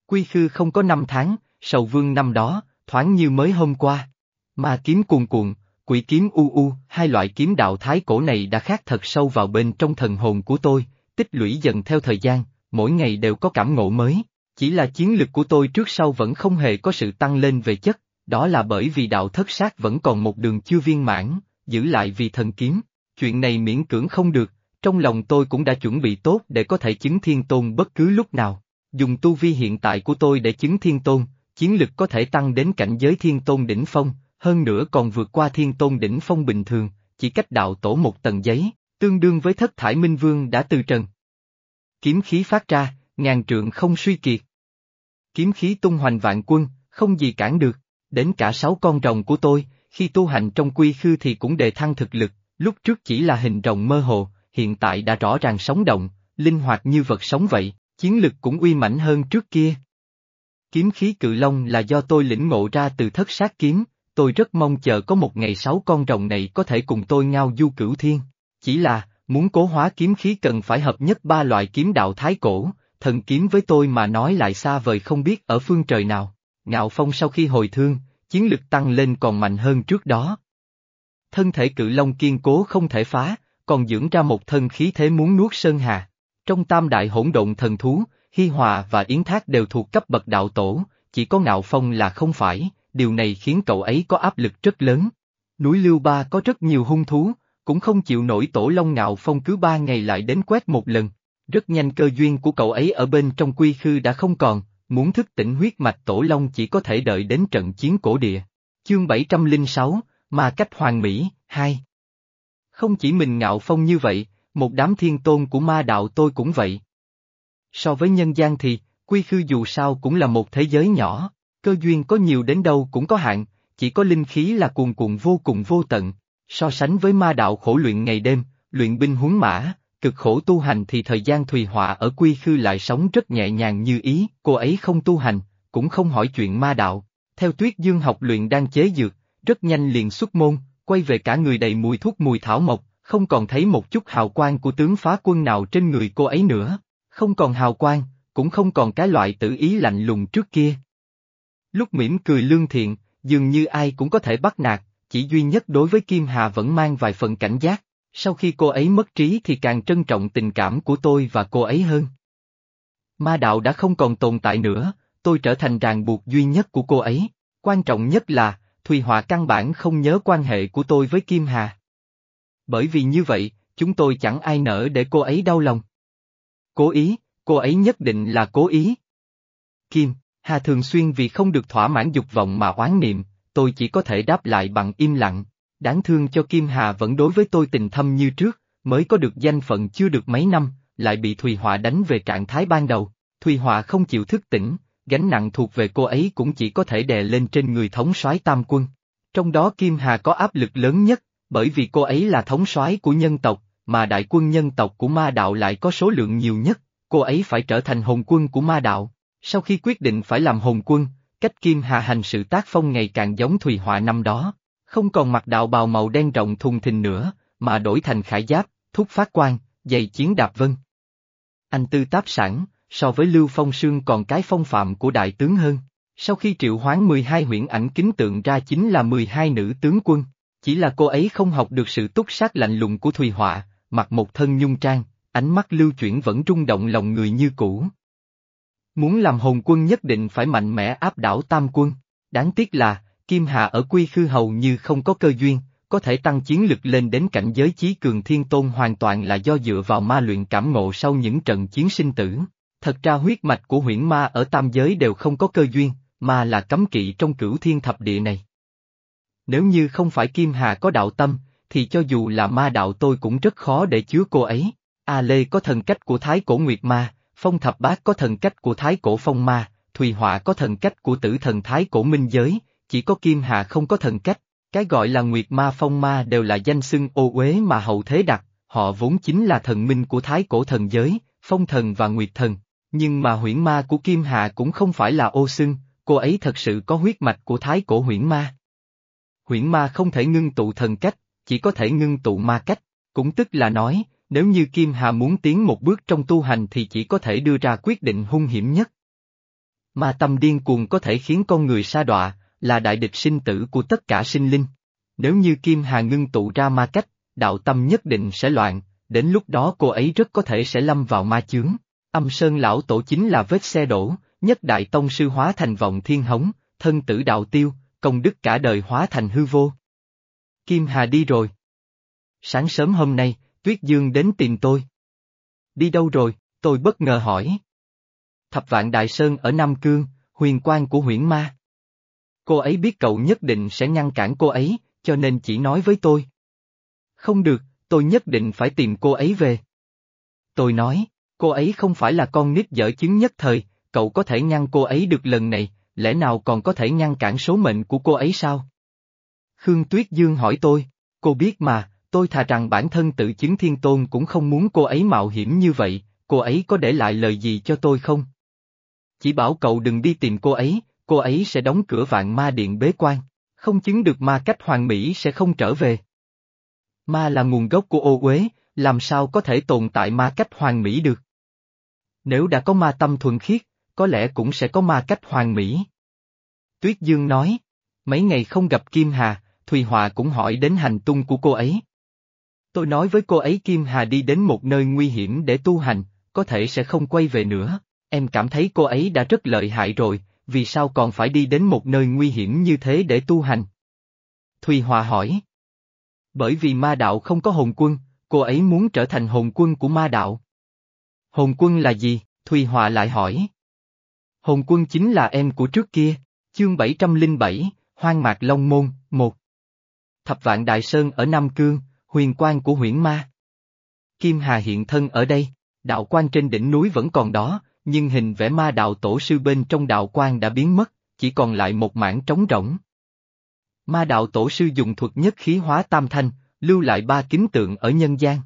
Quy khư không có năm tháng, sầu vương năm đó, thoáng như mới hôm qua. Ma kiếm cuồn cuộn, quỷ kiếm u u, hai loại kiếm đạo thái cổ này đã khác thật sâu vào bên trong thần hồn của tôi, tích lũy dần theo thời gian, mỗi ngày đều có cảm ngộ mới. Chỉ là chiến lực của tôi trước sau vẫn không hề có sự tăng lên về chất, đó là bởi vì đạo thất sát vẫn còn một đường chưa viên mãn, giữ lại vì thần kiếm. Chuyện này miễn cưỡng không được, Trong lòng tôi cũng đã chuẩn bị tốt để có thể chứng thiên tôn bất cứ lúc nào. Dùng tu vi hiện tại của tôi để chứng thiên tôn, chiến lực có thể tăng đến cảnh giới thiên tôn đỉnh phong, hơn nữa còn vượt qua thiên tôn đỉnh phong bình thường, chỉ cách đạo tổ một tầng giấy, tương đương với thất thải minh vương đã từ trần. Kiếm khí phát ra, ngàn trượng không suy kiệt. Kiếm khí tung hoành vạn quân, không gì cản được, đến cả sáu con rồng của tôi, khi tu hành trong quy khư thì cũng đề thăng thực lực, lúc trước chỉ là hình rồng mơ hồ, hiện tại đã rõ ràng sống động, linh hoạt như vật sống vậy, chiến lực cũng uy mãnh hơn trước kia. Kiếm khí cự long là do tôi lĩnh ngộ ra từ thất sát kiếm, tôi rất mong chờ có một ngày sáu con rồng này có thể cùng tôi ngao du cửu thiên. Chỉ là, muốn cố hóa kiếm khí cần phải hợp nhất ba loại kiếm đạo thái cổ, thần kiếm với tôi mà nói lại xa vời không biết ở phương trời nào. Ngạo Phong sau khi hồi thương, chiến lực tăng lên còn mạnh hơn trước đó. Thân thể cự long kiên cố không thể phá, còn dưỡng ra một thân khí thế muốn nuốt sơn hà. Trong tam đại hỗn độn thần thú, Hi Hòa và Yến Thác đều thuộc cấp bậc đạo tổ, chỉ có Ngạo Phong là không phải, điều này khiến cậu ấy có áp lực rất lớn. Núi Lưu Ba có rất nhiều hung thú, cũng không chịu nổi tổ Long Ngạo Phong cứ ba ngày lại đến quét một lần. Rất nhanh cơ duyên của cậu ấy ở bên trong quy khư đã không còn, muốn thức tỉnh huyết mạch tổ Long chỉ có thể đợi đến trận chiến cổ địa. Chương 706, mà cách hoàng mỹ, 2 Không chỉ mình Ngạo Phong như vậy, một đám thiên tôn của ma đạo tôi cũng vậy. So với nhân gian thì, quy khư dù sao cũng là một thế giới nhỏ, cơ duyên có nhiều đến đâu cũng có hạn, chỉ có linh khí là cuồn cuộn vô cùng vô tận. So sánh với ma đạo khổ luyện ngày đêm, luyện binh huấn mã, cực khổ tu hành thì thời gian Thùy Họa ở quy khư lại sống rất nhẹ nhàng như ý, cô ấy không tu hành, cũng không hỏi chuyện ma đạo. Theo tuyết dương học luyện đang chế dược, rất nhanh liền xuất môn, quay về cả người đầy mùi thuốc mùi thảo mộc, không còn thấy một chút hào quang của tướng phá quân nào trên người cô ấy nữa. Không còn hào quang, cũng không còn cái loại tự ý lạnh lùng trước kia. Lúc mỉm cười lương thiện, dường như ai cũng có thể bắt nạt, chỉ duy nhất đối với Kim Hà vẫn mang vài phần cảnh giác, sau khi cô ấy mất trí thì càng trân trọng tình cảm của tôi và cô ấy hơn. Ma đạo đã không còn tồn tại nữa, tôi trở thành ràng buộc duy nhất của cô ấy, quan trọng nhất là, Thùy Họa căn bản không nhớ quan hệ của tôi với Kim Hà. Bởi vì như vậy, chúng tôi chẳng ai nỡ để cô ấy đau lòng. Cố ý, cô ấy nhất định là cố ý. Kim, Hà thường xuyên vì không được thỏa mãn dục vọng mà oán niệm, tôi chỉ có thể đáp lại bằng im lặng. Đáng thương cho Kim Hà vẫn đối với tôi tình thâm như trước, mới có được danh phận chưa được mấy năm, lại bị Thùy Họa đánh về trạng thái ban đầu. Thùy Họa không chịu thức tỉnh, gánh nặng thuộc về cô ấy cũng chỉ có thể đè lên trên người thống soái tam quân. Trong đó Kim Hà có áp lực lớn nhất, bởi vì cô ấy là thống soái của nhân tộc, mà đại quân nhân tộc của ma đạo lại có số lượng nhiều nhất, cô ấy phải trở thành hồn quân của ma đạo. Sau khi quyết định phải làm hồn quân, cách Kim Hà hành sự tác phong ngày càng giống Thùy Họa năm đó, không còn mặc đạo bào màu đen rộng thùng thình nữa, mà đổi thành khải giáp, thúc phát quan, giày chiến đạp vân. Anh tư táp sản, so với Lưu Phong Sương còn cái phong phạm của đại tướng hơn. Sau khi triệu hoán 12 huyện ảnh kính tượng ra chính là 12 nữ tướng quân, chỉ là cô ấy không học được sự túc sát lạnh lùng của Thùy Họa, mặc một thân nhung trang, ánh mắt lưu chuyển vẫn rung động lòng người như cũ. Muốn làm hồn quân nhất định phải mạnh mẽ áp đảo tam quân, đáng tiếc là, Kim Hà ở quy khư hầu như không có cơ duyên, có thể tăng chiến lực lên đến cảnh giới chí cường thiên tôn hoàn toàn là do dựa vào ma luyện cảm ngộ sau những trận chiến sinh tử. Thật ra huyết mạch của huyễn ma ở tam giới đều không có cơ duyên, mà là cấm kỵ trong cửu thiên thập địa này. Nếu như không phải Kim Hà có đạo tâm, thì cho dù là ma đạo tôi cũng rất khó để chứa cô ấy. A Lê có thần cách của Thái Cổ Nguyệt Ma, Phong Thập Bát có thần cách của Thái Cổ Phong Ma, Thùy Họa có thần cách của tử thần Thái Cổ Minh Giới, chỉ có Kim Hà không có thần cách. Cái gọi là Nguyệt Ma Phong Ma đều là danh xưng ô uế mà hậu thế đặt, họ vốn chính là thần minh của Thái Cổ Thần Giới, Phong Thần và Nguyệt Thần. Nhưng mà huyễn ma của Kim Hà cũng không phải là ô xưng, cô ấy thật sự có huyết mạch của Thái Cổ huyễn ma. Huyễn ma không thể ngưng tụ thần cách, chỉ có thể ngưng tụ ma cách, cũng tức là nói, nếu như Kim Hà muốn tiến một bước trong tu hành thì chỉ có thể đưa ra quyết định hung hiểm nhất. Ma tâm điên cuồng có thể khiến con người sa đọa, là đại địch sinh tử của tất cả sinh linh. Nếu như Kim Hà ngưng tụ ra ma cách, đạo tâm nhất định sẽ loạn, đến lúc đó cô ấy rất có thể sẽ lâm vào ma chướng. Âm Sơn Lão Tổ chính là vết xe đổ, nhất đại tông sư hóa thành vọng thiên hống, thân tử đạo tiêu, công đức cả đời hóa thành hư vô. Kim Hà đi rồi. Sáng sớm hôm nay, Tuyết Dương đến tìm tôi. Đi đâu rồi, tôi bất ngờ hỏi. Thập vạn Đại Sơn ở Nam Cương, huyền quan của huyễn ma. Cô ấy biết cậu nhất định sẽ ngăn cản cô ấy, cho nên chỉ nói với tôi. Không được, tôi nhất định phải tìm cô ấy về. Tôi nói, cô ấy không phải là con nít dở chứng nhất thời, cậu có thể ngăn cô ấy được lần này, lẽ nào còn có thể ngăn cản số mệnh của cô ấy sao? Khương Tuyết Dương hỏi tôi, cô biết mà, tôi thà rằng bản thân tự chứng thiên tôn cũng không muốn cô ấy mạo hiểm như vậy, cô ấy có để lại lời gì cho tôi không? Chỉ bảo cậu đừng đi tìm cô ấy, cô ấy sẽ đóng cửa vạn ma điện bế quan, không chứng được ma cách hoàng mỹ sẽ không trở về. Ma là nguồn gốc của ô uế, làm sao có thể tồn tại ma cách hoàng mỹ được? Nếu đã có ma tâm thuần khiết, có lẽ cũng sẽ có ma cách hoàng mỹ. Tuyết Dương nói, mấy ngày không gặp Kim Hà, Thùy hòa cũng hỏi đến hành tung của cô ấy. Tôi nói với cô ấy Kim Hà đi đến một nơi nguy hiểm để tu hành, có thể sẽ không quay về nữa, em cảm thấy cô ấy đã rất lợi hại rồi, vì sao còn phải đi đến một nơi nguy hiểm như thế để tu hành? Thùy Hòa hỏi. Bởi vì ma đạo không có hồn quân, cô ấy muốn trở thành hồn quân của ma đạo. Hồn quân là gì? Thùy Hòa lại hỏi. Hồn quân chính là em của trước kia, chương 707, Hoang Mạc Long Môn, 1. Thập vạn Đại Sơn ở Nam Cương, huyền quan của huyễn ma. Kim Hà hiện thân ở đây, đạo quan trên đỉnh núi vẫn còn đó, nhưng hình vẽ ma đạo tổ sư bên trong đạo quan đã biến mất, chỉ còn lại một mảng trống rỗng. Ma đạo tổ sư dùng thuật nhất khí hóa tam thanh, lưu lại ba kính tượng ở nhân gian.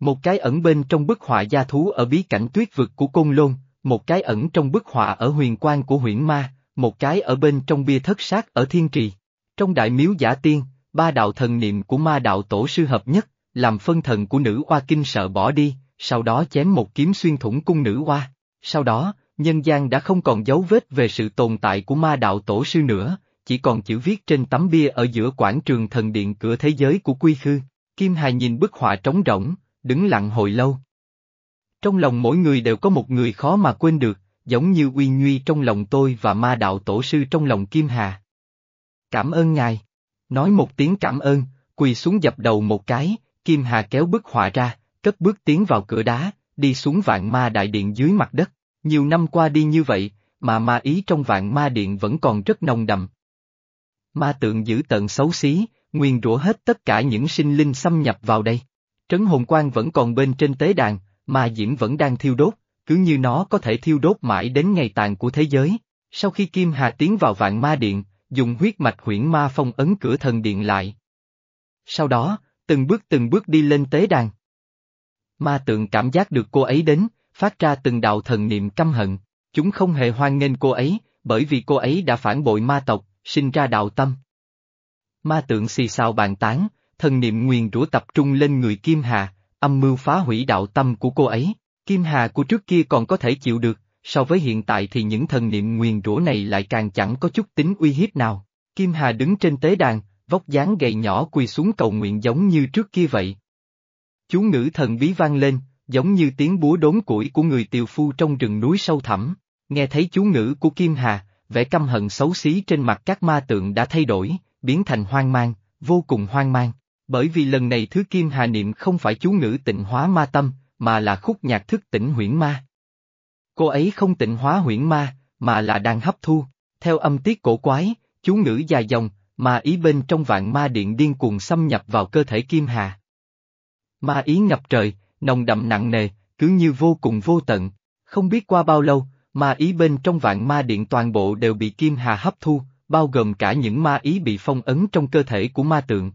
Một cái ẩn bên trong bức họa gia thú ở bí cảnh tuyết vực của Côn Lôn, một cái ẩn trong bức họa ở huyền quan của huyễn ma, một cái ở bên trong bia thất sát ở thiên trì. Trong đại miếu giả tiên, ba đạo thần niệm của ma đạo tổ sư hợp nhất, làm phân thần của nữ hoa kinh sợ bỏ đi, sau đó chém một kiếm xuyên thủng cung nữ hoa. Sau đó, nhân gian đã không còn dấu vết về sự tồn tại của ma đạo tổ sư nữa, chỉ còn chữ viết trên tấm bia ở giữa quảng trường thần điện cửa thế giới của Quy Khư. Kim Hà nhìn bức họa trống rỗng, đứng lặng hồi lâu. Trong lòng mỗi người đều có một người khó mà quên được, giống như uy nguy trong lòng tôi và ma đạo tổ sư trong lòng Kim Hà. Cảm ơn ngài. Nói một tiếng cảm ơn, quỳ xuống dập đầu một cái, Kim Hà kéo bức họa ra, cất bước tiến vào cửa đá, đi xuống vạn ma đại điện dưới mặt đất. Nhiều năm qua đi như vậy, mà ma ý trong vạn ma điện vẫn còn rất nồng đậm. Ma tượng giữ tận xấu xí, nguyên rủa hết tất cả những sinh linh xâm nhập vào đây. Trấn hồn quan vẫn còn bên trên tế đàn, ma diễm vẫn đang thiêu đốt, cứ như nó có thể thiêu đốt mãi đến ngày tàn của thế giới. Sau khi Kim Hà tiến vào vạn ma điện, dùng huyết mạch huyễn ma phong ấn cửa thần điện lại. Sau đó, từng bước từng bước đi lên tế đàn. Ma tượng cảm giác được cô ấy đến, phát ra từng đạo thần niệm căm hận, chúng không hề hoan nghênh cô ấy, bởi vì cô ấy đã phản bội ma tộc, sinh ra đạo tâm. Ma tượng xì xào bàn tán, thần niệm nguyền rủa tập trung lên người Kim Hà, âm mưu phá hủy đạo tâm của cô ấy. Kim Hà của trước kia còn có thể chịu được, so với hiện tại thì những thần niệm nguyền rủa này lại càng chẳng có chút tính uy hiếp nào. Kim Hà đứng trên tế đàn, vóc dáng gầy nhỏ quỳ xuống cầu nguyện giống như trước kia vậy. Chú ngữ thần bí vang lên, giống như tiếng búa đốn củi của người tiều phu trong rừng núi sâu thẳm. Nghe thấy chú ngữ của Kim Hà, vẻ căm hận xấu xí trên mặt các ma tượng đã thay đổi, biến thành hoang mang, vô cùng hoang mang. Bởi vì lần này thứ Kim Hà niệm không phải chú ngữ tịnh hóa ma tâm, mà là khúc nhạc thức tỉnh huyễn ma. Cô ấy không tịnh hóa huyễn ma, mà là đang hấp thu. Theo âm tiết cổ quái, chú ngữ dài dòng, mà ý bên trong vạn ma điện điên cuồng xâm nhập vào cơ thể Kim Hà. Ma ý ngập trời, nồng đậm nặng nề, cứ như vô cùng vô tận. Không biết qua bao lâu, ma ý bên trong vạn ma điện toàn bộ đều bị Kim Hà hấp thu, bao gồm cả những ma ý bị phong ấn trong cơ thể của ma tượng.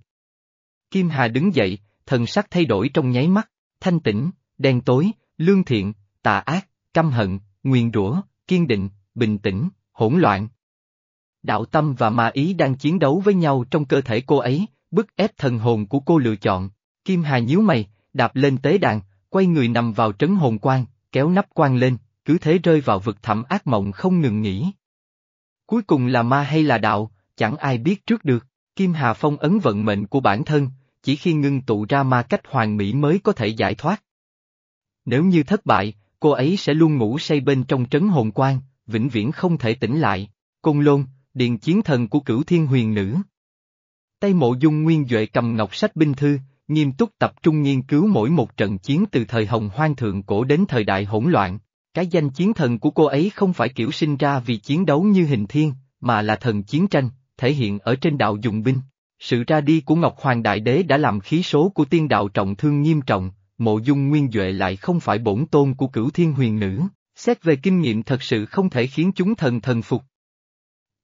Kim Hà đứng dậy, thần sắc thay đổi trong nháy mắt, thanh tĩnh, đen tối, lương thiện, tà ác, căm hận, nguyền rủa, kiên định, bình tĩnh, hỗn loạn. Đạo tâm và ma ý đang chiến đấu với nhau trong cơ thể cô ấy, bức ép thần hồn của cô lựa chọn. Kim Hà nhíu mày, đạp lên tế đàn, quay người nằm vào trấn hồn quan, kéo nắp quan lên, cứ thế rơi vào vực thẳm ác mộng không ngừng nghỉ. Cuối cùng là ma hay là đạo, chẳng ai biết trước được, Kim Hà phong ấn vận mệnh của bản thân, chỉ khi ngưng tụ ra ma cách hoàn mỹ mới có thể giải thoát. Nếu như thất bại, cô ấy sẽ luôn ngủ say bên trong trấn hồn quan, vĩnh viễn không thể tỉnh lại. Côn Lôn, điện chiến thần của cửu thiên huyền nữ. Tay mộ dung nguyên Duệ cầm ngọc sách binh thư, nghiêm túc tập trung nghiên cứu mỗi một trận chiến từ thời Hồng Hoang Thượng Cổ đến thời đại hỗn loạn. Cái danh chiến thần của cô ấy không phải kiểu sinh ra vì chiến đấu như hình thiên, mà là thần chiến tranh, thể hiện ở trên đạo dùng binh. Sự ra đi của Ngọc Hoàng Đại Đế đã làm khí số của tiên đạo trọng thương nghiêm trọng, mộ dung nguyên Duệ lại không phải bổn tôn của cửu thiên huyền nữ, xét về kinh nghiệm thật sự không thể khiến chúng thần thần phục.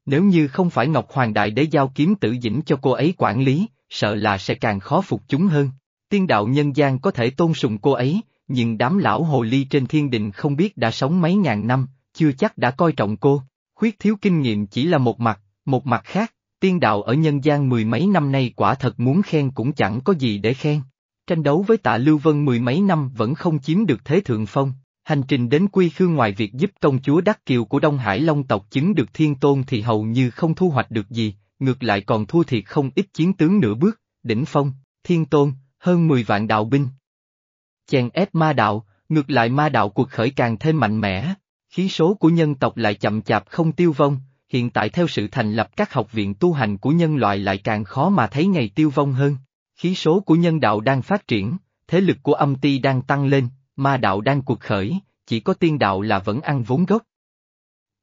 Nếu như không phải Ngọc Hoàng Đại Đế giao kiếm tử dĩnh cho cô ấy quản lý, sợ là sẽ càng khó phục chúng hơn. Tiên đạo nhân gian có thể tôn sùng cô ấy, nhưng đám lão hồ ly trên thiên đình không biết đã sống mấy ngàn năm, chưa chắc đã coi trọng cô. Khuyết thiếu kinh nghiệm chỉ là một mặt, một mặt khác, tiên đạo ở nhân gian mười mấy năm nay quả thật muốn khen cũng chẳng có gì để khen. Tranh đấu với tạ Lưu Vân mười mấy năm vẫn không chiếm được thế thượng phong, hành trình đến quy khư ngoài việc giúp công chúa Đắc Kiều của Đông Hải Long tộc chứng được thiên tôn thì hầu như không thu hoạch được gì, ngược lại còn thua thiệt không ít chiến tướng nửa bước, đỉnh phong, thiên tôn, hơn 10 vạn đạo binh. Chèn ép ma đạo, ngược lại ma đạo cuộc khởi càng thêm mạnh mẽ, khí số của nhân tộc lại chậm chạp không tiêu vong, hiện tại theo sự thành lập các học viện tu hành của nhân loại lại càng khó mà thấy ngày tiêu vong hơn. Khí số của nhân đạo đang phát triển, thế lực của âm ti đang tăng lên, ma đạo đang cuộc khởi, chỉ có tiên đạo là vẫn ăn vốn gốc.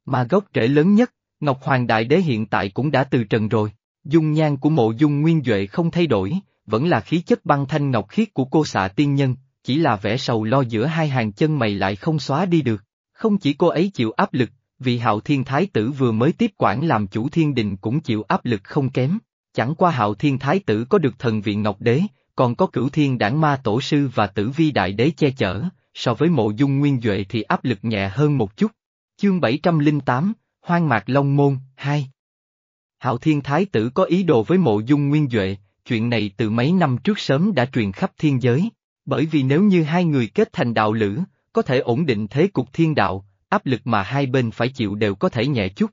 Mà gốc rễ lớn nhất, Ngọc Hoàng Đại Đế hiện tại cũng đã từ trần rồi, dung nhan của mộ dung nguyên Duệ không thay đổi, vẫn là khí chất băng thanh ngọc khiết của cô xạ tiên nhân, chỉ là vẻ sầu lo giữa hai hàng chân mày lại không xóa đi được. Không chỉ cô ấy chịu áp lực, vị hạo thiên thái tử vừa mới tiếp quản làm chủ thiên đình cũng chịu áp lực không kém. Chẳng qua hạo thiên thái tử có được thần viện ngọc đế, còn có cửu thiên đảng ma tổ sư và tử vi đại đế che chở, so với mộ dung nguyên Duệ thì áp lực nhẹ hơn một chút. Chương 708, Hoang Mạc Long Môn, 2 Hạo Thiên Thái tử có ý đồ với mộ dung nguyên Duệ, chuyện này từ mấy năm trước sớm đã truyền khắp thiên giới, bởi vì nếu như hai người kết thành đạo lữ, có thể ổn định thế cục thiên đạo, áp lực mà hai bên phải chịu đều có thể nhẹ chút.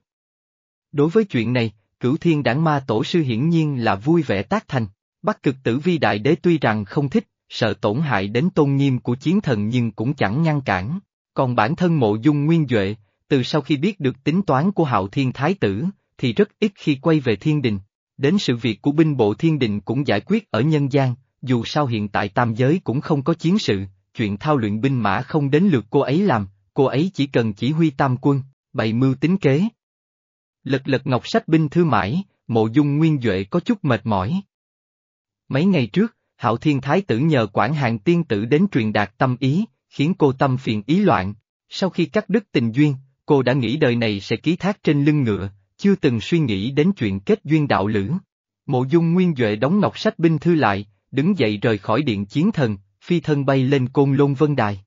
Đối với chuyện này, cửu thiên đảng ma tổ sư hiển nhiên là vui vẻ tác thành, Bắc cực tử vi đại đế tuy rằng không thích, sợ tổn hại đến tôn nghiêm của chiến thần nhưng cũng chẳng ngăn cản, còn bản thân mộ dung nguyên Duệ, từ sau khi biết được tính toán của hạo thiên thái tử, thì rất ít khi quay về thiên đình. Đến sự việc của binh bộ thiên đình cũng giải quyết ở nhân gian, dù sao hiện tại tam giới cũng không có chiến sự, chuyện thao luyện binh mã không đến lượt cô ấy làm, cô ấy chỉ cần chỉ huy tam quân, bày mưu tính kế. Lật lật ngọc sách binh thư mãi, mộ dung nguyên Duệ có chút mệt mỏi. Mấy ngày trước, Hạo Thiên Thái tử nhờ quản hàng tiên tử đến truyền đạt tâm ý, khiến cô tâm phiền ý loạn. Sau khi cắt đứt tình duyên, cô đã nghĩ đời này sẽ ký thác trên lưng ngựa, chưa từng suy nghĩ đến chuyện kết duyên đạo lữ. Mộ dung nguyên Duệ đóng ngọc sách binh thư lại, đứng dậy rời khỏi điện chiến thần, phi thân bay lên côn lôn vân đài.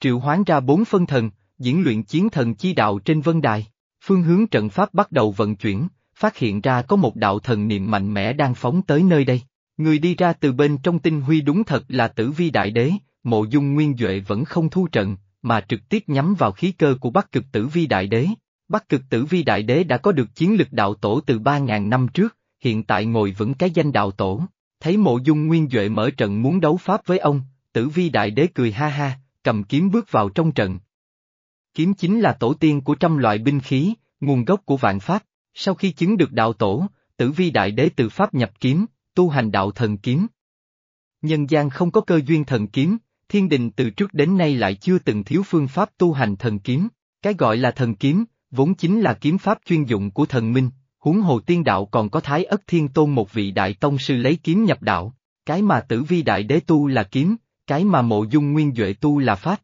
Triệu hoán ra bốn phân thần, diễn luyện chiến thần chi đạo trên vân đài, phương hướng trận pháp bắt đầu vận chuyển, phát hiện ra có một đạo thần niệm mạnh mẽ đang phóng tới nơi đây. Người đi ra từ bên trong tinh huy đúng thật là tử vi đại đế, mộ dung nguyên Duệ vẫn không thu trận, mà trực tiếp nhắm vào khí cơ của Bắc cực tử vi đại đế. Bắc cực tử vi đại đế đã có được chiến lực đạo tổ từ 3.000 năm trước, hiện tại ngồi vững cái danh đạo tổ. Thấy mộ dung nguyên Duệ mở trận muốn đấu pháp với ông, tử vi đại đế cười ha ha, cầm kiếm bước vào trong trận. Kiếm chính là tổ tiên của trăm loại binh khí, nguồn gốc của vạn pháp, sau khi chứng được đạo tổ, tử vi đại đế từ pháp nhập kiếm, tu hành đạo thần kiếm. Nhân gian không có cơ duyên thần kiếm, thiên đình từ trước đến nay lại chưa từng thiếu phương pháp tu hành thần kiếm, cái gọi là thần kiếm, vốn chính là kiếm pháp chuyên dụng của thần minh, huống hồ tiên đạo còn có thái ất thiên tôn một vị đại tông sư lấy kiếm nhập đạo, cái mà tử vi đại đế tu là kiếm, cái mà mộ dung nguyên duệ tu là pháp.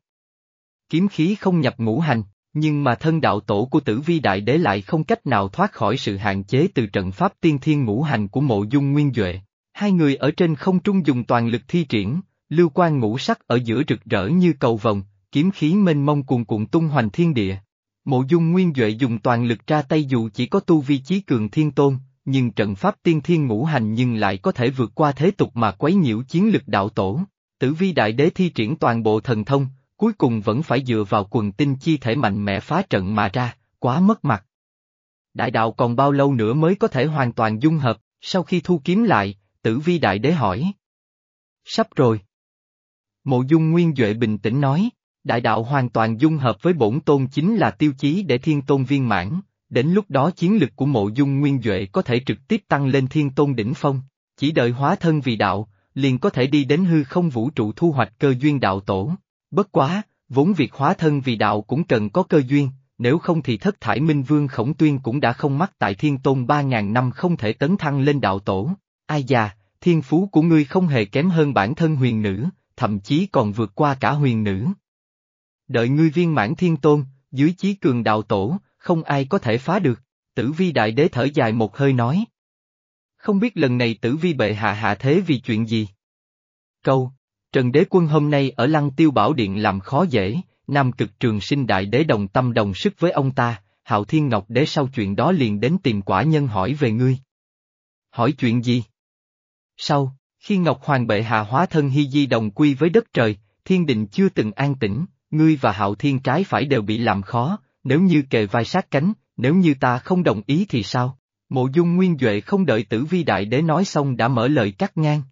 Kiếm khí không nhập ngũ hành, nhưng mà thân đạo tổ của tử vi đại đế lại không cách nào thoát khỏi sự hạn chế từ trận pháp tiên thiên ngũ hành của mộ dung nguyên duệ. Hai người ở trên không trung dùng toàn lực thi triển, lưu quan ngũ sắc ở giữa rực rỡ như cầu vồng, kiếm khí mênh mông cuồn cuộn tung hoành thiên địa. Mộ dung nguyên Duệ dùng toàn lực ra tay dù chỉ có tu vi chí cường thiên tôn, nhưng trận pháp tiên thiên ngũ hành nhưng lại có thể vượt qua thế tục mà quấy nhiễu chiến lực đạo tổ. Tử vi đại đế thi triển toàn bộ thần thông, cuối cùng vẫn phải dựa vào quần tinh chi thể mạnh mẽ phá trận mà ra, quá mất mặt. Đại đạo còn bao lâu nữa mới có thể hoàn toàn dung hợp, sau khi thu kiếm lại, tử vi đại đế hỏi. Sắp rồi. Mộ dung nguyên Duệ bình tĩnh nói, đại đạo hoàn toàn dung hợp với bổn tôn chính là tiêu chí để thiên tôn viên mãn, đến lúc đó chiến lực của mộ dung nguyên Duệ có thể trực tiếp tăng lên thiên tôn đỉnh phong, chỉ đợi hóa thân vì đạo, liền có thể đi đến hư không vũ trụ thu hoạch cơ duyên đạo tổ. Bất quá, vốn việc hóa thân vì đạo cũng cần có cơ duyên, nếu không thì thất thải minh vương khổng tuyên cũng đã không mắc tại thiên tôn ba ngàn năm không thể tấn thăng lên đạo tổ. Ai già, thiên phú của ngươi không hề kém hơn bản thân huyền nữ, thậm chí còn vượt qua cả huyền nữ. Đợi ngươi viên mãn thiên tôn, dưới chí cường đạo tổ, không ai có thể phá được, tử vi đại đế thở dài một hơi nói. Không biết lần này tử vi bệ hạ hạ thế vì chuyện gì? Câu, Trần Đế Quân hôm nay ở Lăng Tiêu Bảo Điện làm khó dễ, Nam Cực Trường Sinh Đại Đế đồng tâm đồng sức với ông ta, Hạo Thiên Ngọc Đế sau chuyện đó liền đến tìm quả nhân hỏi về ngươi. Hỏi chuyện gì? Sau, khi Ngọc Hoàng Bệ Hạ hóa thân Hy Di đồng quy với đất trời, thiên định chưa từng an tĩnh, ngươi và Hạo Thiên trái phải đều bị làm khó, nếu như kề vai sát cánh, nếu như ta không đồng ý thì sao? Mộ dung nguyên Duệ không đợi tử vi đại đế nói xong đã mở lời cắt ngang.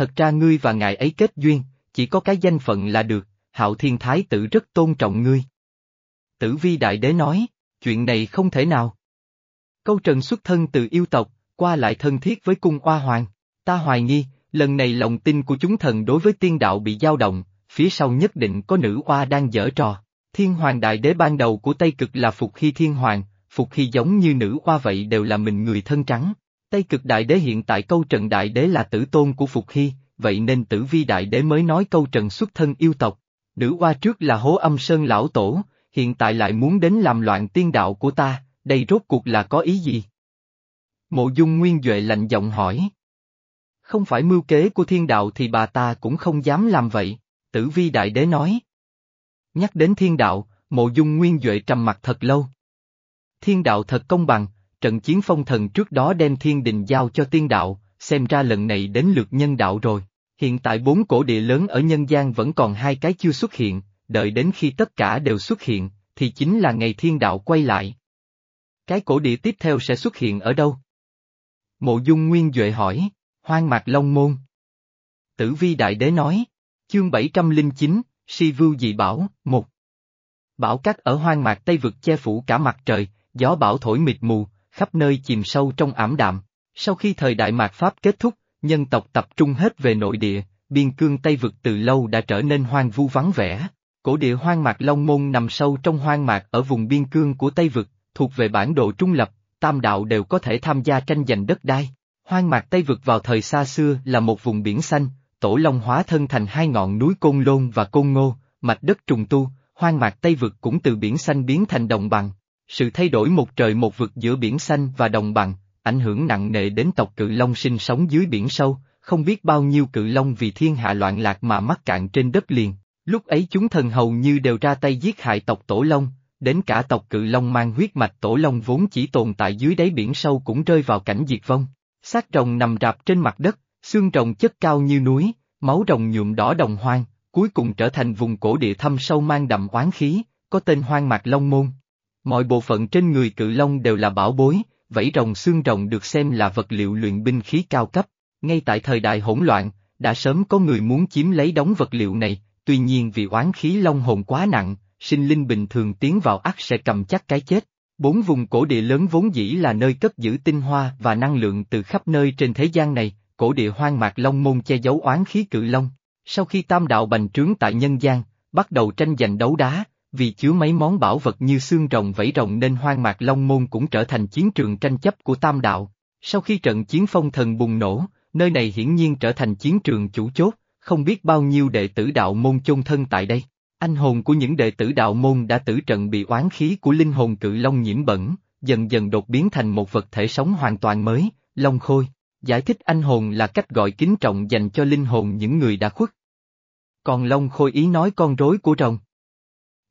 Thật ra ngươi và ngài ấy kết duyên, chỉ có cái danh phận là được, hạo thiên thái tử rất tôn trọng ngươi. Tử vi đại đế nói, chuyện này không thể nào. Câu trần xuất thân từ yêu tộc, qua lại thân thiết với cung oa hoàng, ta hoài nghi, lần này lòng tin của chúng thần đối với tiên đạo bị dao động, phía sau nhất định có nữ oa đang dở trò. Thiên hoàng đại đế ban đầu của Tây Cực là Phục Hy Thiên Hoàng, Phục Hy giống như nữ oa vậy đều là mình người thân trắng. Tây Cực đại đế hiện tại câu trần đại đế là tử tôn của Phục Hy, vậy nên tử vi đại đế mới nói câu trần xuất thân yêu tộc. Nữ oa trước là hố âm sơn lão tổ, hiện tại lại muốn đến làm loạn tiên đạo của ta, đây rốt cuộc là có ý gì? Mộ dung nguyên Duệ lạnh giọng hỏi. Không phải mưu kế của thiên đạo thì bà ta cũng không dám làm vậy, tử vi đại đế nói. Nhắc đến thiên đạo, mộ dung nguyên Duệ trầm mặt thật lâu. Thiên đạo thật công bằng, trận chiến phong thần trước đó đem thiên đình giao cho tiên đạo, xem ra lần này đến lượt nhân đạo rồi. Hiện tại bốn cổ địa lớn ở nhân gian vẫn còn hai cái chưa xuất hiện, đợi đến khi tất cả đều xuất hiện, thì chính là ngày thiên đạo quay lại. Cái cổ địa tiếp theo sẽ xuất hiện ở đâu? Mộ dung nguyên Duệ hỏi, hoang mạc Long Môn. Tử vi Đại Đế nói, chương 709, Si Vưu Dị Bảo, một Bảo cát ở hoang mạc Tây Vực che phủ cả mặt trời, gió bão thổi mịt mù, khắp nơi chìm sâu trong ảm đạm. Sau khi thời đại mạt Pháp kết thúc, nhân tộc tập trung hết về nội địa, biên cương Tây Vực từ lâu đã trở nên hoang vu vắng vẻ. Cổ địa hoang mạc Long Môn nằm sâu trong hoang mạc ở vùng biên cương của Tây Vực, thuộc về bản độ trung lập, tam đạo đều có thể tham gia tranh giành đất đai. Hoang mạc Tây Vực vào thời xa xưa là một vùng biển xanh, tổ long hóa thân thành hai ngọn núi Côn Lôn và Côn Ngô, mạch đất trùng tu, hoang mạc Tây Vực cũng từ biển xanh biến thành đồng bằng. Sự thay đổi một trời một vực giữa biển xanh và đồng bằng, ảnh hưởng nặng nề đến tộc cự long sinh sống dưới biển sâu, không biết bao nhiêu cự long vì thiên hạ loạn lạc mà mắc cạn trên đất liền. Lúc ấy chúng thần hầu như đều ra tay giết hại tộc tổ long, đến cả tộc cự long mang huyết mạch tổ long vốn chỉ tồn tại dưới đáy biển sâu cũng rơi vào cảnh diệt vong. Xác rồng nằm rạp trên mặt đất, xương rồng chất cao như núi, máu rồng nhuộm đỏ đồng hoang, cuối cùng trở thành vùng cổ địa thâm sâu mang đậm oán khí, có tên hoang mạc long môn. Mọi bộ phận trên người cự long đều là bảo bối, vảy rồng xương rồng được xem là vật liệu luyện binh khí cao cấp. Ngay tại thời đại hỗn loạn, đã sớm có người muốn chiếm lấy đống vật liệu này, tuy nhiên vì oán khí long hồn quá nặng, sinh linh bình thường tiến vào ắt sẽ cầm chắc cái chết. Bốn vùng cổ địa lớn vốn dĩ là nơi cất giữ tinh hoa và năng lượng từ khắp nơi trên thế gian này, cổ địa hoang mạc long môn che giấu oán khí cự long. Sau khi tam đạo bành trướng tại nhân gian, bắt đầu tranh giành đấu đá, vì chứa mấy món bảo vật như xương rồng vẫy rồng nên hoang mạc long môn cũng trở thành chiến trường tranh chấp của tam đạo. Sau khi trận chiến phong thần bùng nổ, nơi này hiển nhiên trở thành chiến trường chủ chốt, không biết bao nhiêu đệ tử đạo môn chôn thân tại đây. Anh hồn của những đệ tử đạo môn đã tử trận bị oán khí của linh hồn cự long nhiễm bẩn, dần dần đột biến thành một vật thể sống hoàn toàn mới, long khôi. Giải thích anh hồn là cách gọi kính trọng dành cho linh hồn những người đã khuất. Còn long khôi ý nói con rối của rồng.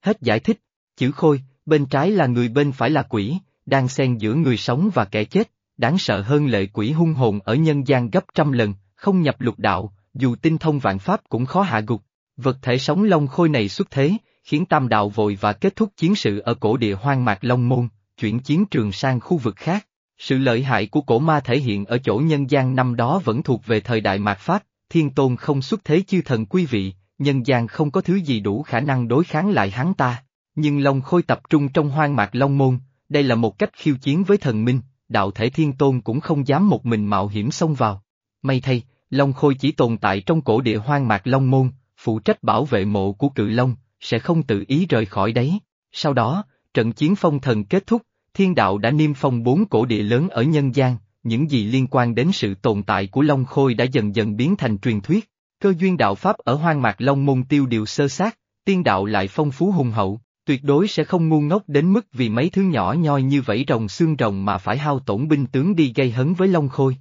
Hết giải thích, chữ khôi, bên trái là người bên phải là quỷ, đang xen giữa người sống và kẻ chết, đáng sợ hơn lệ quỷ hung hồn ở nhân gian gấp trăm lần, không nhập lục đạo, dù tinh thông vạn pháp cũng khó hạ gục. Vật thể sống long khôi này xuất thế, khiến tam đạo vội và kết thúc chiến sự ở cổ địa hoang mạc Long Môn, chuyển chiến trường sang khu vực khác. Sự lợi hại của cổ ma thể hiện ở chỗ nhân gian năm đó vẫn thuộc về thời đại mạt Pháp, thiên tôn không xuất thế chư thần quý vị, nhân gian không có thứ gì đủ khả năng đối kháng lại hắn ta. Nhưng Long Khôi tập trung trong hoang mạc Long Môn, đây là một cách khiêu chiến với thần minh, đạo thể thiên tôn cũng không dám một mình mạo hiểm xông vào. May thay, Long Khôi chỉ tồn tại trong cổ địa hoang mạc Long Môn, phụ trách bảo vệ mộ của cự Long, sẽ không tự ý rời khỏi đấy. Sau đó, trận chiến phong thần kết thúc, thiên đạo đã niêm phong bốn cổ địa lớn ở nhân gian, những gì liên quan đến sự tồn tại của Long Khôi đã dần dần biến thành truyền thuyết. Cơ duyên đạo Pháp ở hoang mạc Long Môn tiêu điều sơ sát, tiên đạo lại phong phú hùng hậu, tuyệt đối sẽ không ngu ngốc đến mức vì mấy thứ nhỏ nhoi như vẫy rồng xương rồng mà phải hao tổn binh tướng đi gây hấn với Long Khôi.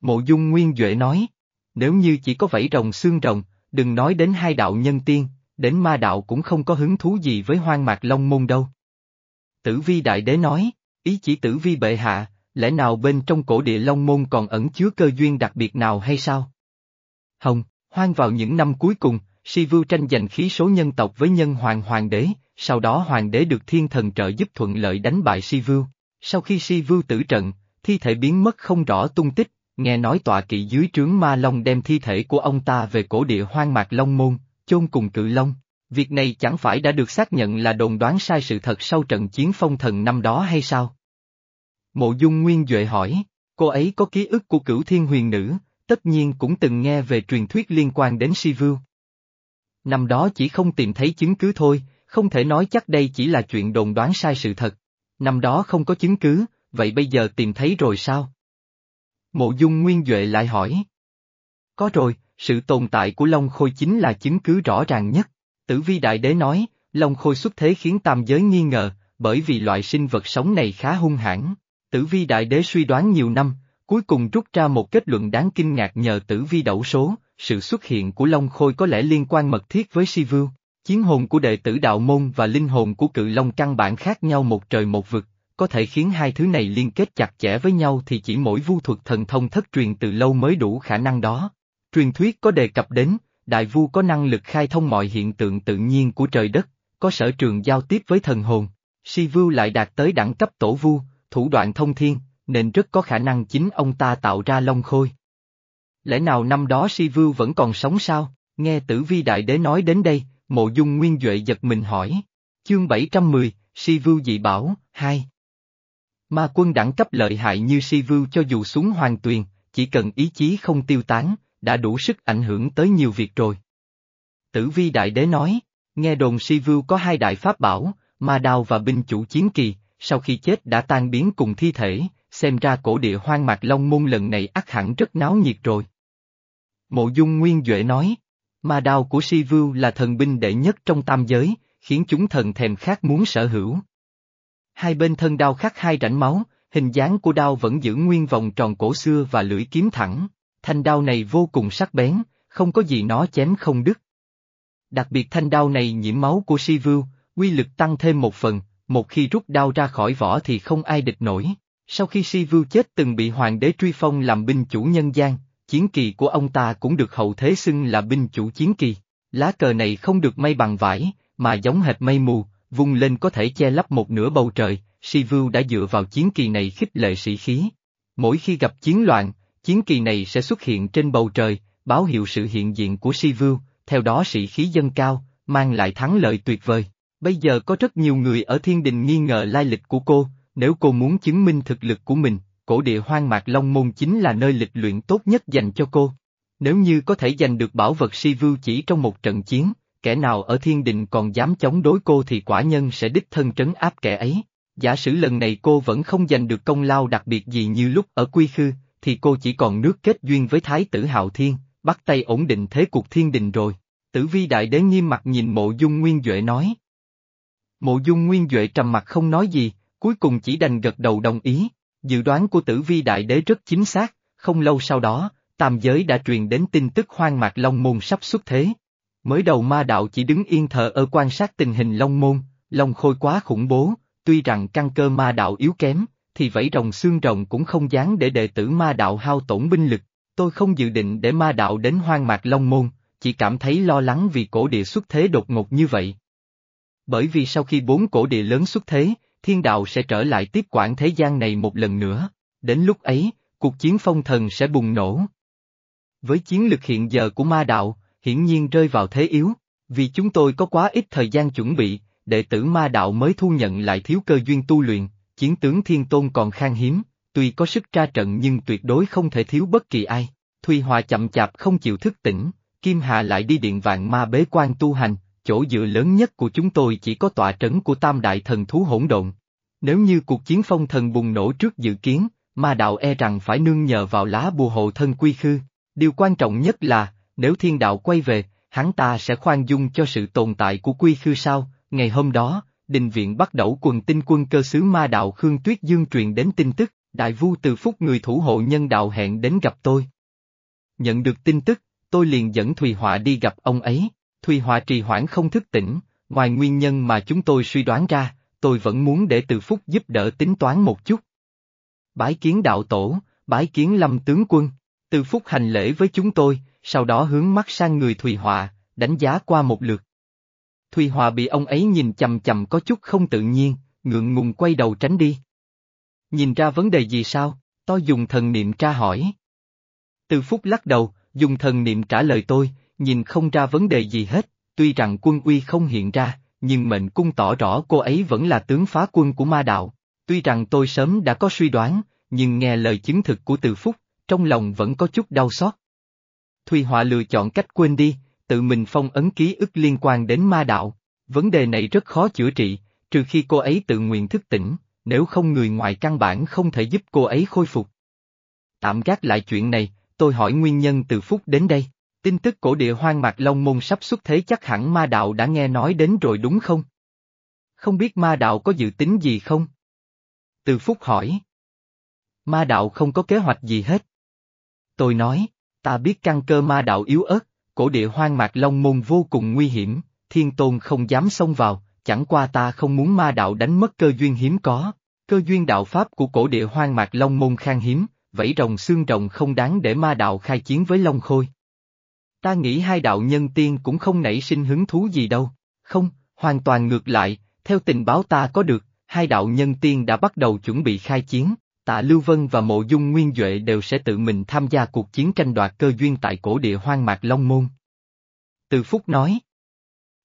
Mộ Dung Nguyên Duệ nói, nếu như chỉ có vẫy rồng xương rồng, đừng nói đến hai đạo nhân tiên, đến ma đạo cũng không có hứng thú gì với hoang mạc Long Môn đâu. Tử Vi Đại Đế nói, ý chỉ Tử Vi bệ hạ, lẽ nào bên trong cổ địa Long Môn còn ẩn chứa cơ duyên đặc biệt nào hay sao? Hồng, hoang vào những năm cuối cùng, Si Vưu tranh giành khí số nhân tộc với nhân hoàng hoàng đế, sau đó hoàng đế được thiên thần trợ giúp thuận lợi đánh bại Si Vưu. Sau khi Si Vưu tử trận, thi thể biến mất không rõ tung tích, nghe nói tọa kỵ dưới trướng ma long đem thi thể của ông ta về cổ địa hoang mạc Long Môn, chôn cùng cự long. Việc này chẳng phải đã được xác nhận là đồn đoán sai sự thật sau trận chiến phong thần năm đó hay sao? Mộ Dung Nguyên Duệ hỏi, cô ấy có ký ức của cửu thiên huyền nữ, tất nhiên cũng từng nghe về truyền thuyết liên quan đến Si Vưu. Năm đó chỉ không tìm thấy chứng cứ thôi, không thể nói chắc đây chỉ là chuyện đồn đoán sai sự thật. Năm đó không có chứng cứ, vậy bây giờ tìm thấy rồi sao? Mộ Dung Nguyên Duệ lại hỏi. Có rồi, sự tồn tại của Long Khôi chính là chứng cứ rõ ràng nhất. Tử Vi Đại Đế nói, Long Khôi xuất thế khiến tam giới nghi ngờ, bởi vì loại sinh vật sống này khá hung hãn. Tử Vi Đại Đế suy đoán nhiều năm, cuối cùng rút ra một kết luận đáng kinh ngạc nhờ Tử Vi đẩu số, sự xuất hiện của Long Khôi có lẽ liên quan mật thiết với Si Vưu. Chiến hồn của đệ tử đạo môn và linh hồn của cự long căn bản khác nhau một trời một vực, có thể khiến hai thứ này liên kết chặt chẽ với nhau thì chỉ mỗi vu thuật thần thông thất truyền từ lâu mới đủ khả năng đó. Truyền thuyết có đề cập đến, đại vu có năng lực khai thông mọi hiện tượng tự nhiên của trời đất, có sở trường giao tiếp với thần hồn. Si Vưu lại đạt tới đẳng cấp tổ vu, thủ đoạn thông thiên, nên rất có khả năng chính ông ta tạo ra long khôi. Lẽ nào năm đó Si Vưu vẫn còn sống sao? Nghe tử vi đại đế nói đến đây, mộ dung nguyên Duệ giật mình hỏi. Chương 710, Si Vưu dị bảo, 2 Ma quân đẳng cấp lợi hại như Si Vưu cho dù xuống hoàng tuyền, chỉ cần ý chí không tiêu tán, đã đủ sức ảnh hưởng tới nhiều việc rồi. Tử vi đại đế nói, nghe đồn Si Vưu có hai đại pháp bảo, ma đao và binh chủ chiến kỳ, sau khi chết đã tan biến cùng thi thể, xem ra cổ địa hoang mạc Long Môn lần này ắt hẳn rất náo nhiệt rồi. Mộ dung nguyên Duệ nói, ma đao của Si Vưu là thần binh đệ nhất trong tam giới, khiến chúng thần thèm khát muốn sở hữu. Hai bên thân đao khắc hai rãnh máu, hình dáng của đao vẫn giữ nguyên vòng tròn cổ xưa và lưỡi kiếm thẳng, thanh đao này vô cùng sắc bén, không có gì nó chém không đứt. Đặc biệt thanh đao này nhiễm máu của Si Vưu, quy lực tăng thêm một phần, một khi rút đao ra khỏi vỏ thì không ai địch nổi. Sau khi Si Vưu chết từng bị hoàng đế truy phong làm binh chủ nhân gian, chiến kỳ của ông ta cũng được hậu thế xưng là binh chủ chiến kỳ. Lá cờ này không được may bằng vải, mà giống hệt mây mù, vung lên có thể che lấp một nửa bầu trời, Si Vưu đã dựa vào chiến kỳ này khích lệ sĩ khí. Mỗi khi gặp chiến loạn, chiến kỳ này sẽ xuất hiện trên bầu trời, báo hiệu sự hiện diện của Si Vưu, theo đó sĩ khí dâng cao, mang lại thắng lợi tuyệt vời. Bây giờ có rất nhiều người ở thiên đình nghi ngờ lai lịch của cô, nếu cô muốn chứng minh thực lực của mình, cổ địa hoang mạc Long Môn chính là nơi lịch luyện tốt nhất dành cho cô. Nếu như có thể giành được bảo vật si vưu chỉ trong một trận chiến, kẻ nào ở thiên đình còn dám chống đối cô thì quả nhân sẽ đích thân trấn áp kẻ ấy. Giả sử lần này cô vẫn không giành được công lao đặc biệt gì như lúc ở Quy Khư, thì cô chỉ còn nước kết duyên với Thái tử Hạo Thiên, bắt tay ổn định thế cuộc thiên đình rồi. Tử vi đại đế nghiêm mặt nhìn mộ dung nguyên Duệ nói. Mộ dung nguyên Duệ trầm mặt không nói gì, cuối cùng chỉ đành gật đầu đồng ý. Dự đoán của tử vi đại đế rất chính xác, không lâu sau đó, tam giới đã truyền đến tin tức hoang mạc Long Môn sắp xuất thế. Mới đầu ma đạo chỉ đứng yên thờ ở quan sát tình hình Long Môn, Long Khôi quá khủng bố, tuy rằng căn cơ ma đạo yếu kém, thì vẫy rồng xương rồng cũng không dám để đệ tử ma đạo hao tổn binh lực. Tôi không dự định để ma đạo đến hoang mạc Long Môn, chỉ cảm thấy lo lắng vì cổ địa xuất thế đột ngột như vậy. Bởi vì sau khi bốn cổ địa lớn xuất thế, thiên đạo sẽ trở lại tiếp quản thế gian này một lần nữa, đến lúc ấy, cuộc chiến phong thần sẽ bùng nổ. Với chiến lực hiện giờ của ma đạo, hiển nhiên rơi vào thế yếu, vì chúng tôi có quá ít thời gian chuẩn bị, đệ tử ma đạo mới thu nhận lại thiếu cơ duyên tu luyện, chiến tướng thiên tôn còn khan hiếm, tuy có sức tra trận nhưng tuyệt đối không thể thiếu bất kỳ ai. Thùy Hòa chậm chạp không chịu thức tỉnh, Kim Hà lại đi điện vạn ma bế quan tu hành, chỗ dựa lớn nhất của chúng tôi chỉ có tọa trấn của tam đại thần thú hỗn độn. Nếu như cuộc chiến phong thần bùng nổ trước dự kiến, ma đạo e rằng phải nương nhờ vào lá bùa hộ thân quy khư. Điều quan trọng nhất là, nếu thiên đạo quay về, hắn ta sẽ khoan dung cho sự tồn tại của quy khư sao, ngày hôm đó, đình viện bắt đầu quần tinh quân cơ sứ ma đạo Khương Tuyết Dương truyền đến tin tức, đại vu từ phúc người thủ hộ nhân đạo hẹn đến gặp tôi. Nhận được tin tức, tôi liền dẫn Thùy Họa đi gặp ông ấy, Thùy Họa trì hoãn không thức tỉnh, ngoài nguyên nhân mà chúng tôi suy đoán ra, tôi vẫn muốn để từ phúc giúp đỡ tính toán một chút. Bái kiến đạo tổ, bái kiến lâm tướng quân, từ phúc hành lễ với chúng tôi, sau đó hướng mắt sang người Thùy Họa, đánh giá qua một lượt. Thùy Họa bị ông ấy nhìn chầm chầm có chút không tự nhiên, ngượng ngùng quay đầu tránh đi. Nhìn ra vấn đề gì sao, tôi dùng thần niệm tra hỏi. Từ phúc lắc đầu, dùng thần niệm trả lời tôi, nhìn không ra vấn đề gì hết, tuy rằng quân uy không hiện ra, nhưng mệnh cung tỏ rõ cô ấy vẫn là tướng phá quân của ma đạo. Tuy rằng tôi sớm đã có suy đoán, nhưng nghe lời chứng thực của từ phúc, trong lòng vẫn có chút đau xót. Thùy Họa lựa chọn cách quên đi, tự mình phong ấn ký ức liên quan đến ma đạo. Vấn đề này rất khó chữa trị, trừ khi cô ấy tự nguyện thức tỉnh, nếu không người ngoài căn bản không thể giúp cô ấy khôi phục. Tạm gác lại chuyện này, tôi hỏi nguyên nhân từ phút đến đây. Tin tức cổ địa hoang mạc Long Môn sắp xuất thế chắc hẳn ma đạo đã nghe nói đến rồi đúng không? Không biết ma đạo có dự tính gì không? Từ phúc hỏi. Ma đạo không có kế hoạch gì hết. Tôi nói, ta biết căn cơ ma đạo yếu ớt, cổ địa hoang mạc Long Môn vô cùng nguy hiểm, thiên tôn không dám xông vào, chẳng qua ta không muốn ma đạo đánh mất cơ duyên hiếm có. Cơ duyên đạo pháp của cổ địa hoang mạc Long Môn khan hiếm, vẫy rồng xương rồng không đáng để ma đạo khai chiến với Long Khôi. Ta nghĩ hai đạo nhân tiên cũng không nảy sinh hứng thú gì đâu, không, hoàn toàn ngược lại, theo tình báo ta có được, hai đạo nhân tiên đã bắt đầu chuẩn bị khai chiến, tạ Lưu Vân và Mộ Dung Nguyên Duệ đều sẽ tự mình tham gia cuộc chiến tranh đoạt cơ duyên tại cổ địa hoang mạc Long Môn. Từ Phúc nói.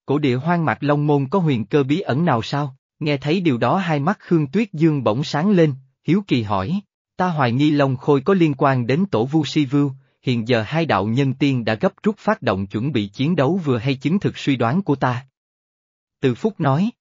Cổ địa hoang mạc Long Môn có huyền cơ bí ẩn nào sao? Nghe thấy điều đó hai mắt Khương Tuyết Dương bỗng sáng lên, Hiếu Kỳ hỏi. Ta hoài nghi Long Khôi có liên quan đến tổ Vu Si Vưu, hiện giờ hai đạo nhân tiên đã gấp rút phát động chuẩn bị chiến đấu vừa hay chứng thực suy đoán của ta. Từ Phúc nói.